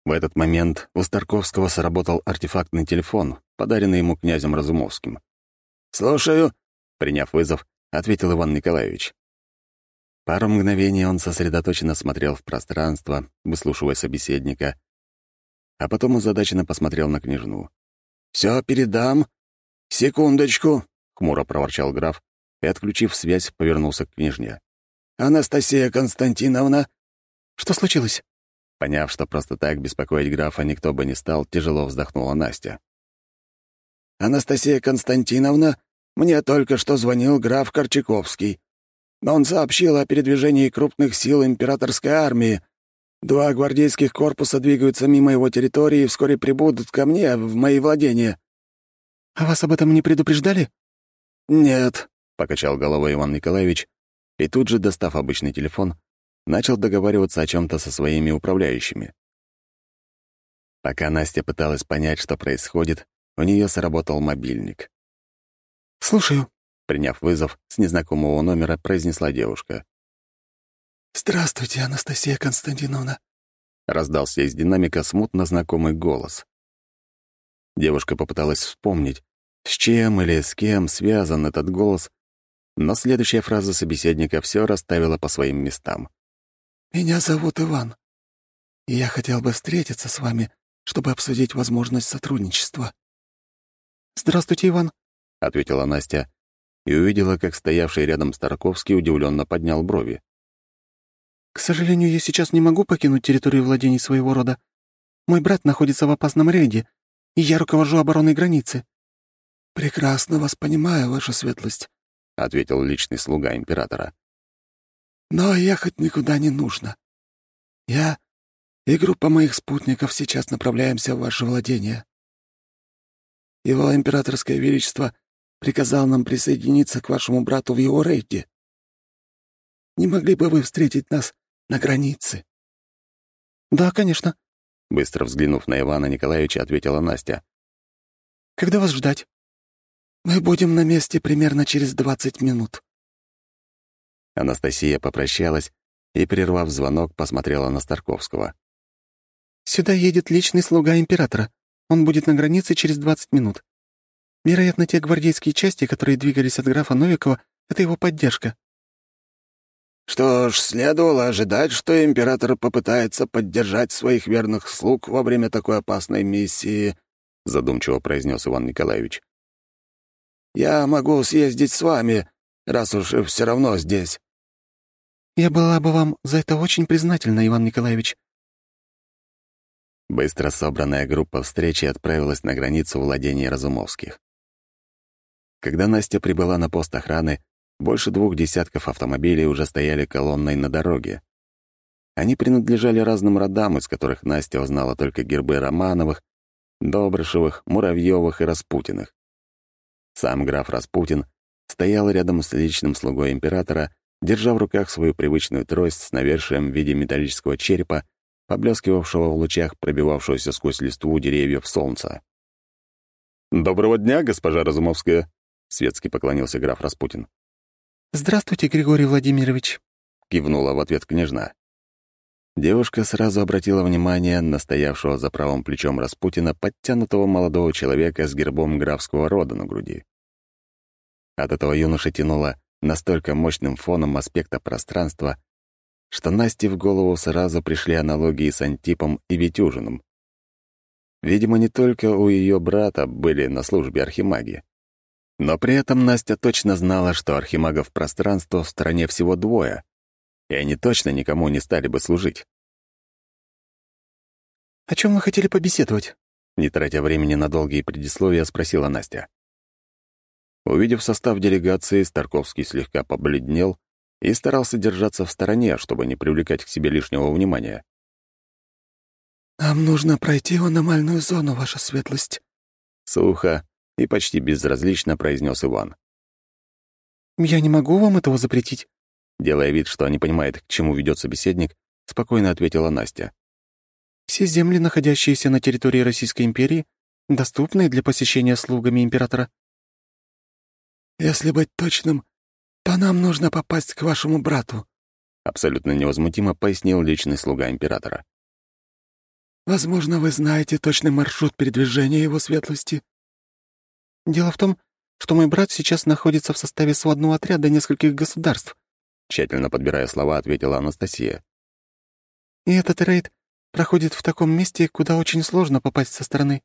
S1: В этот момент у Старковского сработал артефактный телефон, подаренный ему князем Разумовским.
S2: «Слушаю», —
S1: приняв вызов, ответил Иван Николаевич. Пару мгновений он сосредоточенно смотрел в пространство, выслушивая собеседника, а потом озадаченно посмотрел на княжну.
S2: «Все передам», «Секундочку», — хмуро проворчал граф и, отключив связь, повернулся к княжне. «Анастасия Константиновна?»
S3: «Что случилось?»
S1: Поняв, что просто так беспокоить графа никто бы не стал, тяжело вздохнула Настя.
S2: «Анастасия Константиновна, мне только что звонил граф Корчаковский. Он сообщил о передвижении крупных сил императорской армии. Два гвардейских корпуса двигаются мимо его территории и вскоре прибудут ко мне, в мои владения».
S3: «А вас об этом не предупреждали?»
S2: «Нет», —
S1: покачал головой Иван Николаевич, и тут же, достав обычный телефон, начал договариваться о чем то со своими управляющими. Пока Настя пыталась понять, что происходит, у нее сработал мобильник.
S3: «Слушаю», —
S1: приняв вызов с незнакомого номера, произнесла девушка.
S3: «Здравствуйте, Анастасия Константиновна», —
S1: раздался из динамика смутно знакомый голос. Девушка попыталась вспомнить, с чем или с кем связан этот голос, но следующая фраза собеседника все расставила по своим местам.
S3: «Меня зовут Иван, и я хотел бы встретиться с вами, чтобы обсудить возможность сотрудничества». «Здравствуйте, Иван», —
S1: ответила Настя и увидела, как стоявший рядом Старковский удивленно поднял брови.
S3: «К сожалению, я сейчас не могу покинуть территорию владений своего рода. Мой брат находится в опасном рейде, и я руковожу обороной границы». «Прекрасно вас понимаю, ваша светлость», —
S1: ответил личный слуга императора.
S3: «Но ехать никуда не нужно. Я и группа моих спутников сейчас направляемся в ваше владение. Его императорское величество приказал нам присоединиться к вашему брату в его рейде. Не могли бы вы встретить нас на границе?» «Да, конечно»,
S1: Быстро взглянув на Ивана Николаевича, ответила Настя.
S3: «Когда вас ждать?» «Мы будем на месте примерно через двадцать минут».
S1: Анастасия попрощалась и, прервав звонок, посмотрела на Старковского.
S3: «Сюда едет личный слуга императора. Он будет на границе через двадцать минут. Вероятно, те гвардейские части, которые двигались от графа Новикова, — это его поддержка».
S2: Что ж, следовало ожидать, что император попытается поддержать своих верных слуг во время такой опасной миссии, задумчиво произнес Иван Николаевич. Я могу съездить с вами, раз уж все равно здесь».
S3: «Я была бы вам за это очень признательна, Иван Николаевич».
S1: Быстро собранная группа встречи отправилась на границу владений Разумовских. Когда Настя прибыла на пост охраны, больше двух десятков автомобилей уже стояли колонной на дороге. Они принадлежали разным родам, из которых Настя узнала только гербы Романовых, Добрышевых, Муравьевых и Распутиных. Сам граф Распутин стоял рядом с личным слугой императора, держа в руках свою привычную трость с навершием в виде металлического черепа, поблескивавшего в лучах пробивавшегося сквозь листву деревьев солнца. «Доброго дня, госпожа Разумовская!» — светски поклонился граф Распутин.
S3: «Здравствуйте, Григорий Владимирович», —
S1: кивнула в ответ княжна. Девушка сразу обратила внимание на стоявшего за правым плечом Распутина подтянутого молодого человека с гербом графского рода на груди. От этого юноши тянуло настолько мощным фоном аспекта пространства, что Насте в голову сразу пришли аналогии с Антипом и Витюжиным. Видимо, не только у ее брата были на службе архимаги. Но при этом Настя точно знала, что архимагов пространства в стране всего двое, и они точно никому не стали бы служить.
S3: «О чем вы хотели побеседовать?»
S1: Не тратя времени на долгие предисловия, спросила Настя. Увидев состав делегации, Старковский слегка побледнел и старался держаться в стороне, чтобы не привлекать к себе лишнего внимания.
S3: «Нам нужно пройти в аномальную зону, ваша светлость».
S1: Сухо, и почти безразлично произнес Иван.
S3: «Я не могу вам этого запретить»,
S1: делая вид, что не понимает, к чему ведет собеседник, спокойно ответила Настя.
S3: «Все земли, находящиеся на территории Российской империи, доступны для посещения слугами императора».
S2: «Если быть точным, то нам нужно попасть к вашему брату»,
S1: абсолютно невозмутимо пояснил личный слуга императора.
S2: «Возможно, вы знаете точный маршрут передвижения его светлости?»
S3: Дело в том, что мой брат сейчас находится в составе сводного отряда нескольких государств»,
S1: тщательно подбирая слова, ответила Анастасия.
S3: «И этот рейд проходит в таком месте, куда очень сложно попасть со стороны».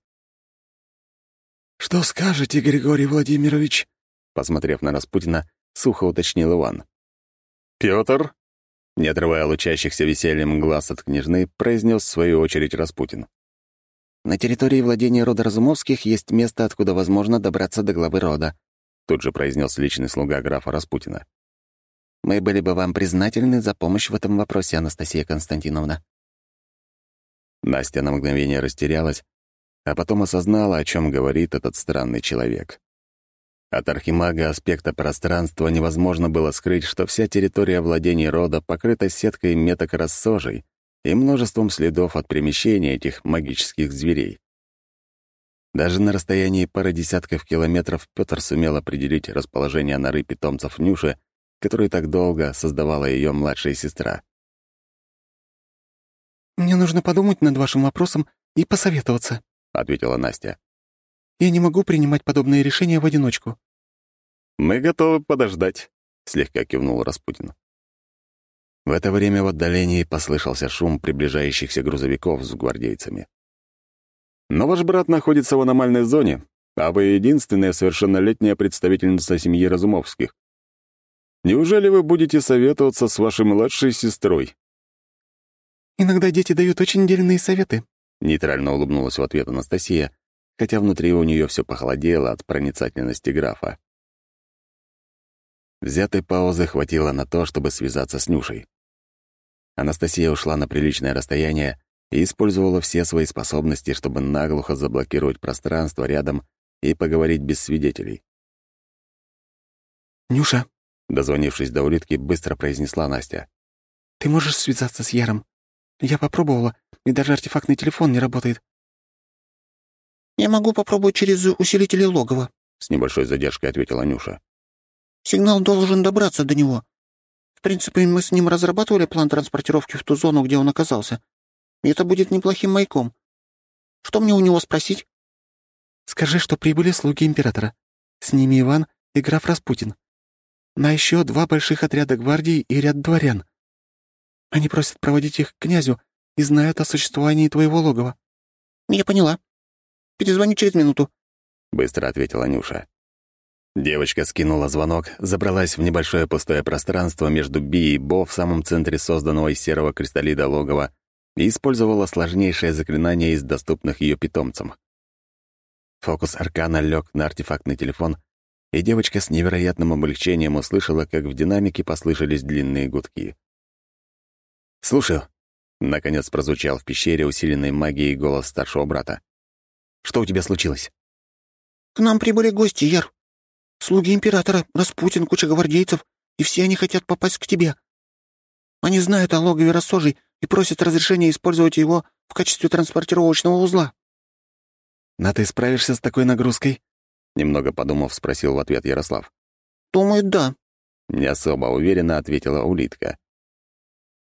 S2: «Что скажете, Григорий Владимирович?»
S1: Посмотрев на Распутина, сухо уточнил Иван. «Пётр?» Не отрывая лучащихся весельем глаз от княжны, произнес в свою очередь Распутин.
S3: На территории владения рода Разумовских есть место, откуда возможно добраться до главы рода», тут же произнес личный слуга графа Распутина. «Мы были бы вам признательны за помощь в этом вопросе, Анастасия Константиновна».
S1: Настя на мгновение растерялась, а потом осознала, о чем говорит этот странный человек. От архимага аспекта пространства невозможно было скрыть, что вся территория владения рода покрыта сеткой меток рассожей, и множеством следов от перемещения этих магических зверей. Даже на расстоянии пары десятков километров Петр сумел определить расположение норы питомцев Нюши, которую так долго создавала ее младшая сестра.
S3: «Мне нужно подумать над вашим вопросом и посоветоваться», — ответила Настя. «Я не могу принимать подобные решения в одиночку».
S1: «Мы готовы подождать», — слегка кивнул Распутин. В это время в отдалении послышался шум приближающихся грузовиков с гвардейцами. «Но ваш брат находится в аномальной зоне, а вы единственная совершеннолетняя представительница семьи Разумовских. Неужели вы будете советоваться с вашей младшей сестрой?»
S3: «Иногда дети дают очень дельные советы», —
S1: нейтрально улыбнулась в ответ Анастасия, хотя внутри у нее все похолодело от проницательности графа. Взятой паузы хватило на то, чтобы связаться с Нюшей. Анастасия ушла на приличное расстояние и использовала все свои способности, чтобы наглухо заблокировать пространство рядом и поговорить без свидетелей.
S3: «Нюша», —
S1: дозвонившись до улитки, быстро произнесла Настя.
S3: «Ты можешь связаться с Яром? Я попробовала, и даже артефактный телефон не работает». «Я могу попробовать через усилители логова», —
S1: с небольшой задержкой ответила Нюша.
S3: «Сигнал должен добраться до него принципе, мы с ним разрабатывали план транспортировки в ту зону, где он оказался. И это будет неплохим маяком. Что мне у него спросить?» «Скажи, что прибыли слуги императора. С ними Иван и граф Распутин. На еще два больших отряда гвардии и ряд дворян. Они просят проводить их к князю и знают о существовании твоего логова». «Я поняла. Перезвоню через минуту», —
S1: быстро ответила Нюша. Девочка скинула звонок, забралась в небольшое пустое пространство между Би и Бо в самом центре созданного из серого кристаллида логова и использовала сложнейшее заклинание из доступных ее питомцам. Фокус аркана лег на артефактный телефон, и девочка с невероятным облегчением услышала, как в динамике послышались длинные гудки. «Слушаю», — наконец прозвучал в пещере усиленной магией голос старшего брата. «Что у тебя случилось?»
S3: «К нам прибыли гости, Яр. Слуги императора, Распутин, куча гвардейцев, и все они хотят попасть к тебе. Они знают о логове рассожей и просят разрешения использовать его в качестве транспортировочного узла».
S1: «На ты справишься с такой нагрузкой?» Немного подумав, спросил в ответ Ярослав.
S3: «Думаю, да», —
S1: не особо уверенно ответила улитка.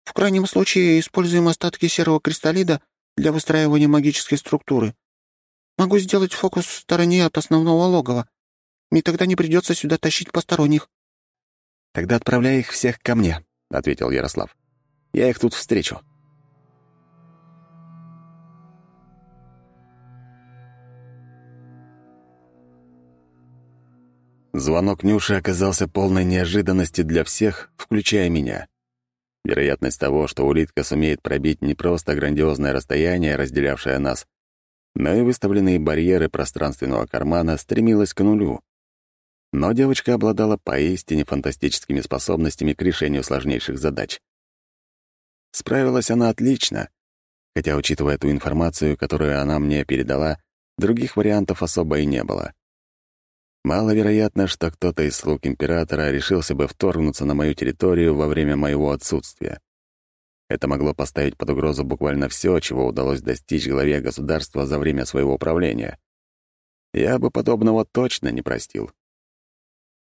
S3: «В крайнем случае используем остатки серого кристаллида для выстраивания магической структуры. Могу сделать фокус в стороне от основного логова. И тогда не придется сюда тащить посторонних».
S1: «Тогда отправляй их всех ко мне», — ответил Ярослав. «Я их тут встречу». Звонок Нюши оказался полной неожиданностью для всех, включая меня. Вероятность того, что улитка сумеет пробить не просто грандиозное расстояние, разделявшее нас, но и выставленные барьеры пространственного кармана стремилась к нулю но девочка обладала поистине фантастическими способностями к решению сложнейших задач. Справилась она отлично, хотя, учитывая ту информацию, которую она мне передала, других вариантов особо и не было. Маловероятно, что кто-то из слуг императора решился бы вторгнуться на мою территорию во время моего отсутствия. Это могло поставить под угрозу буквально все, чего удалось достичь главе государства за время своего правления. Я бы подобного точно не простил.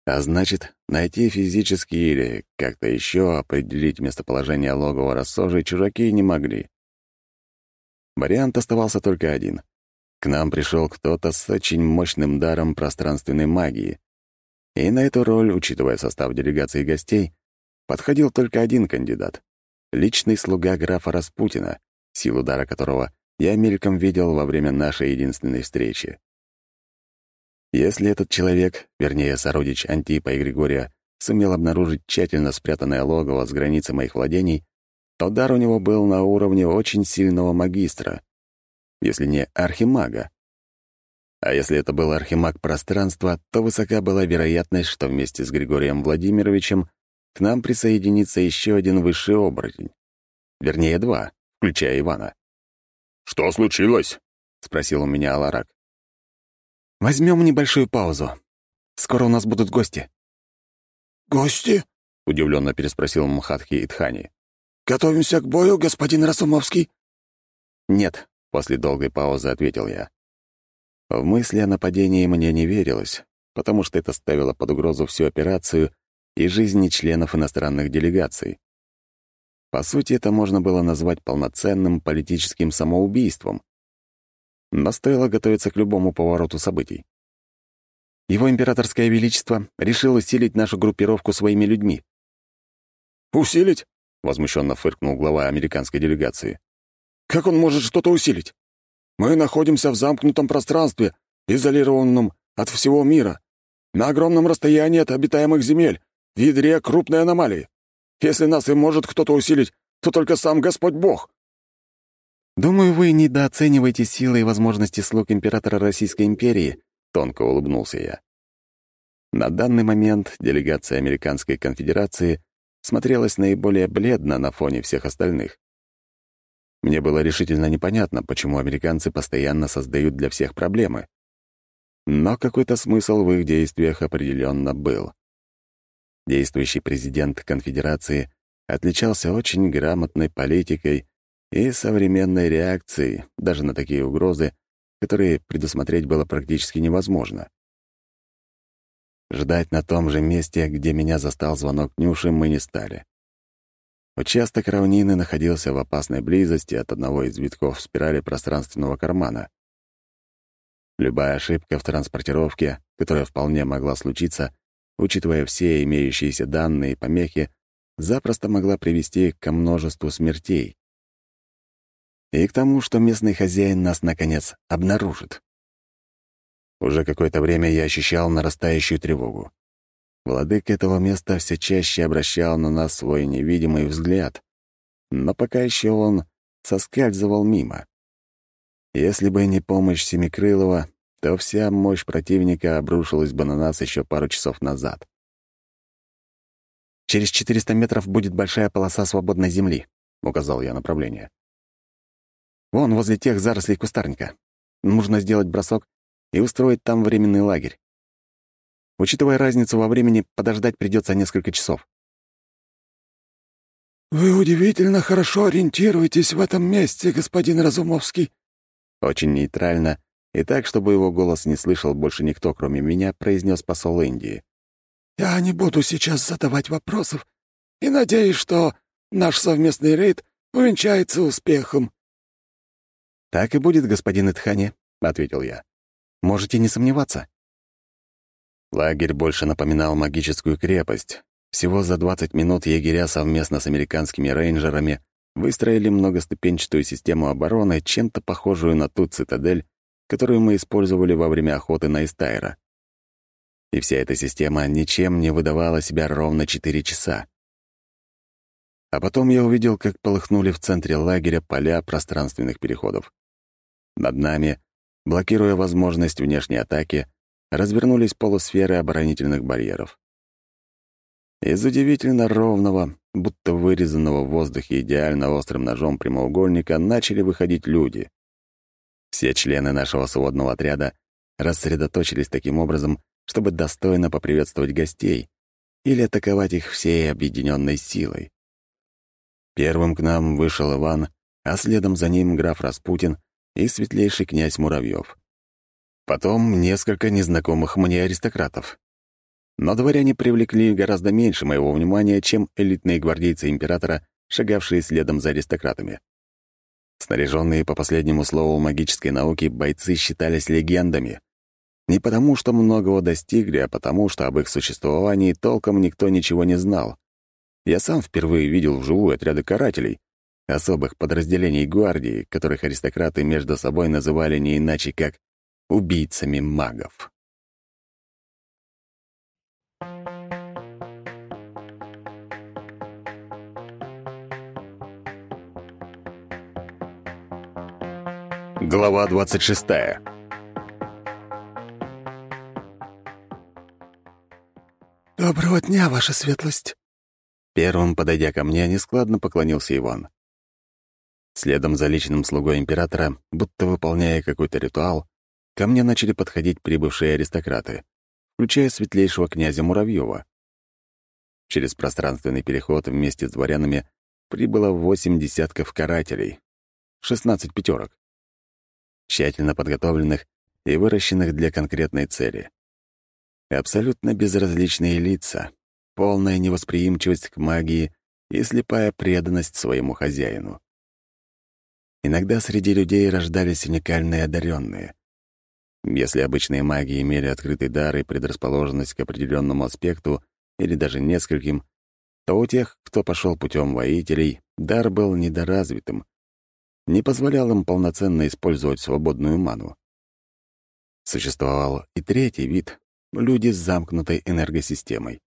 S1: А значит, найти физически или как-то еще определить местоположение логова рассожи чужаки не могли. Вариант оставался только один. К нам пришел кто-то с очень мощным даром пространственной магии. И на эту роль, учитывая состав делегации гостей, подходил только один кандидат — личный слуга графа Распутина, силу дара которого я мельком видел во время нашей единственной встречи. Если этот человек, вернее, сородич Антипа и Григория, сумел обнаружить тщательно спрятанное логово с границы моих владений, то дар у него был на уровне очень сильного магистра, если не архимага. А если это был архимаг пространства, то высока была вероятность, что вместе с Григорием Владимировичем к нам присоединится еще один высший оборотень. Вернее, два, включая Ивана.
S2: «Что случилось?»
S1: — спросил у меня Аларак.
S3: Возьмем небольшую паузу. Скоро у нас будут гости».
S2: «Гости?» — удивленно переспросил Мхатхи Итхани. «Готовимся к бою, господин Расумовский?»
S1: «Нет», — после долгой паузы ответил я. В мысли о нападении мне не верилось, потому что это ставило под угрозу всю операцию и жизни членов иностранных делегаций. По сути, это можно было назвать полноценным политическим самоубийством но стоило готовиться к любому повороту событий. Его императорское величество решил усилить нашу группировку своими людьми.
S2: «Усилить?» — возмущенно фыркнул глава американской делегации. «Как он может что-то усилить? Мы находимся в замкнутом пространстве, изолированном от всего мира, на огромном расстоянии от обитаемых земель, в ядре крупной аномалии. Если нас и может кто-то усилить, то только сам Господь Бог.
S1: «Думаю, вы недооцениваете силы и возможности слуг императора Российской империи», — тонко улыбнулся я. На данный момент делегация Американской конфедерации смотрелась наиболее бледно на фоне всех остальных. Мне было решительно непонятно, почему американцы постоянно создают для всех проблемы. Но какой-то смысл в их действиях определенно был. Действующий президент конфедерации отличался очень грамотной политикой и современной реакцией даже на такие угрозы, которые предусмотреть было практически невозможно. Ждать на том же месте, где меня застал звонок Нюши, мы не стали. Участок равнины находился в опасной близости от одного из витков спирали пространственного кармана. Любая ошибка в транспортировке, которая вполне могла случиться, учитывая все имеющиеся данные и помехи, запросто могла привести к множеству смертей и к тому, что местный хозяин нас, наконец, обнаружит. Уже какое-то время я ощущал нарастающую тревогу. Владык этого места все чаще обращал на нас свой невидимый взгляд, но пока еще он соскальзывал мимо. Если бы не помощь Семикрылова, то вся мощь противника обрушилась бы на нас еще пару часов назад. «Через 400 метров будет большая полоса свободной земли», — указал я направление. «Вон, возле тех зарослей кустарника. Нужно сделать бросок и устроить там временный лагерь. Учитывая разницу во времени, подождать придется несколько часов».
S2: «Вы удивительно хорошо ориентируетесь в этом месте, господин Разумовский»,
S1: очень нейтрально и так, чтобы его голос не слышал больше никто, кроме меня, произнес посол Индии.
S2: «Я не буду сейчас задавать вопросов и надеюсь, что наш совместный рейд увенчается успехом».
S1: «Так и будет, господин Итхани», — ответил я. «Можете не сомневаться». Лагерь больше напоминал магическую крепость. Всего за 20 минут егеря совместно с американскими рейнджерами выстроили многоступенчатую систему обороны, чем-то похожую на ту цитадель, которую мы использовали во время охоты на Истайра. И вся эта система ничем не выдавала себя ровно четыре часа. А потом я увидел, как полыхнули в центре лагеря поля пространственных переходов. Над нами, блокируя возможность внешней атаки, развернулись полусферы оборонительных барьеров. Из удивительно ровного, будто вырезанного в воздухе идеально острым ножом прямоугольника, начали выходить люди. Все члены нашего сводного отряда рассредоточились таким образом, чтобы достойно поприветствовать гостей или атаковать их всей объединенной силой. Первым к нам вышел Иван, а следом за ним граф Распутин и светлейший князь Муравьев. Потом несколько незнакомых мне аристократов. Но дворяне привлекли гораздо меньше моего внимания, чем элитные гвардейцы императора, шагавшие следом за аристократами. Снаряженные по последнему слову магической науки бойцы считались легендами. Не потому, что многого достигли, а потому, что об их существовании толком никто ничего не знал. Я сам впервые видел вживую отряды карателей, особых подразделений гвардии, которых аристократы между собой называли не иначе, как убийцами магов. Глава 26
S2: «Доброго дня, ваша светлость!»
S1: Первым, подойдя ко мне, нескладно поклонился Иван. Следом за личным слугой императора, будто выполняя какой-то ритуал, ко мне начали подходить прибывшие аристократы, включая светлейшего князя Муравьева. Через пространственный переход вместе с дворянами прибыло восемь десятков карателей, шестнадцать пятерок тщательно подготовленных и выращенных для конкретной цели. Абсолютно безразличные лица, полная невосприимчивость к магии и слепая преданность своему хозяину. Иногда среди людей рождались уникальные одаренные. Если обычные маги имели открытый дар и предрасположенность к определенному аспекту или даже нескольким, то у тех, кто пошел путем воителей, дар был недоразвитым, не позволял им полноценно использовать свободную ману. Существовал и третий вид — люди с замкнутой энергосистемой.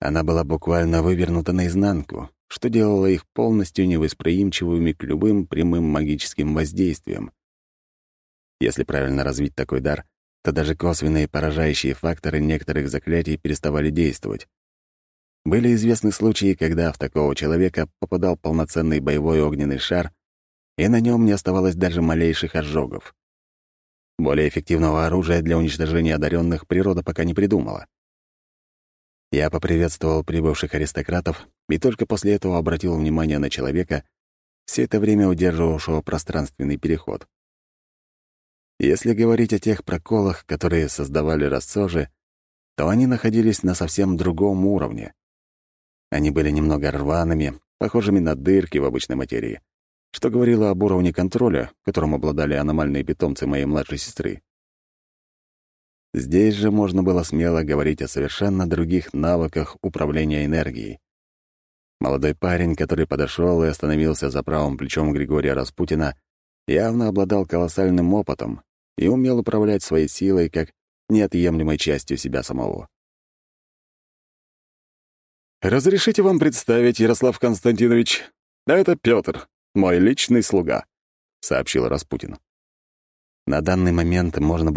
S1: Она была буквально вывернута наизнанку, что делало их полностью невосприимчивыми к любым прямым магическим воздействиям. Если правильно развить такой дар, то даже косвенные поражающие факторы некоторых заклятий переставали действовать. Были известны случаи, когда в такого человека попадал полноценный боевой огненный шар, и на нем не оставалось даже малейших ожогов. Более эффективного оружия для уничтожения одаренных природа пока не придумала. Я поприветствовал прибывших аристократов и только после этого обратил внимание на человека, все это время удерживавшего пространственный переход. Если говорить о тех проколах, которые создавали рассожи, то они находились на совсем другом уровне. Они были немного рваными, похожими на дырки в обычной материи, что говорило об уровне контроля, которым обладали аномальные питомцы моей младшей сестры. Здесь же можно было смело говорить о совершенно других навыках управления энергией. Молодой парень, который подошел и остановился за правым плечом Григория Распутина, явно обладал колоссальным опытом и умел управлять своей силой как неотъемлемой частью себя самого. «Разрешите вам представить, Ярослав Константинович? Это Петр, мой личный слуга», — сообщил Распутин. На данный момент можно было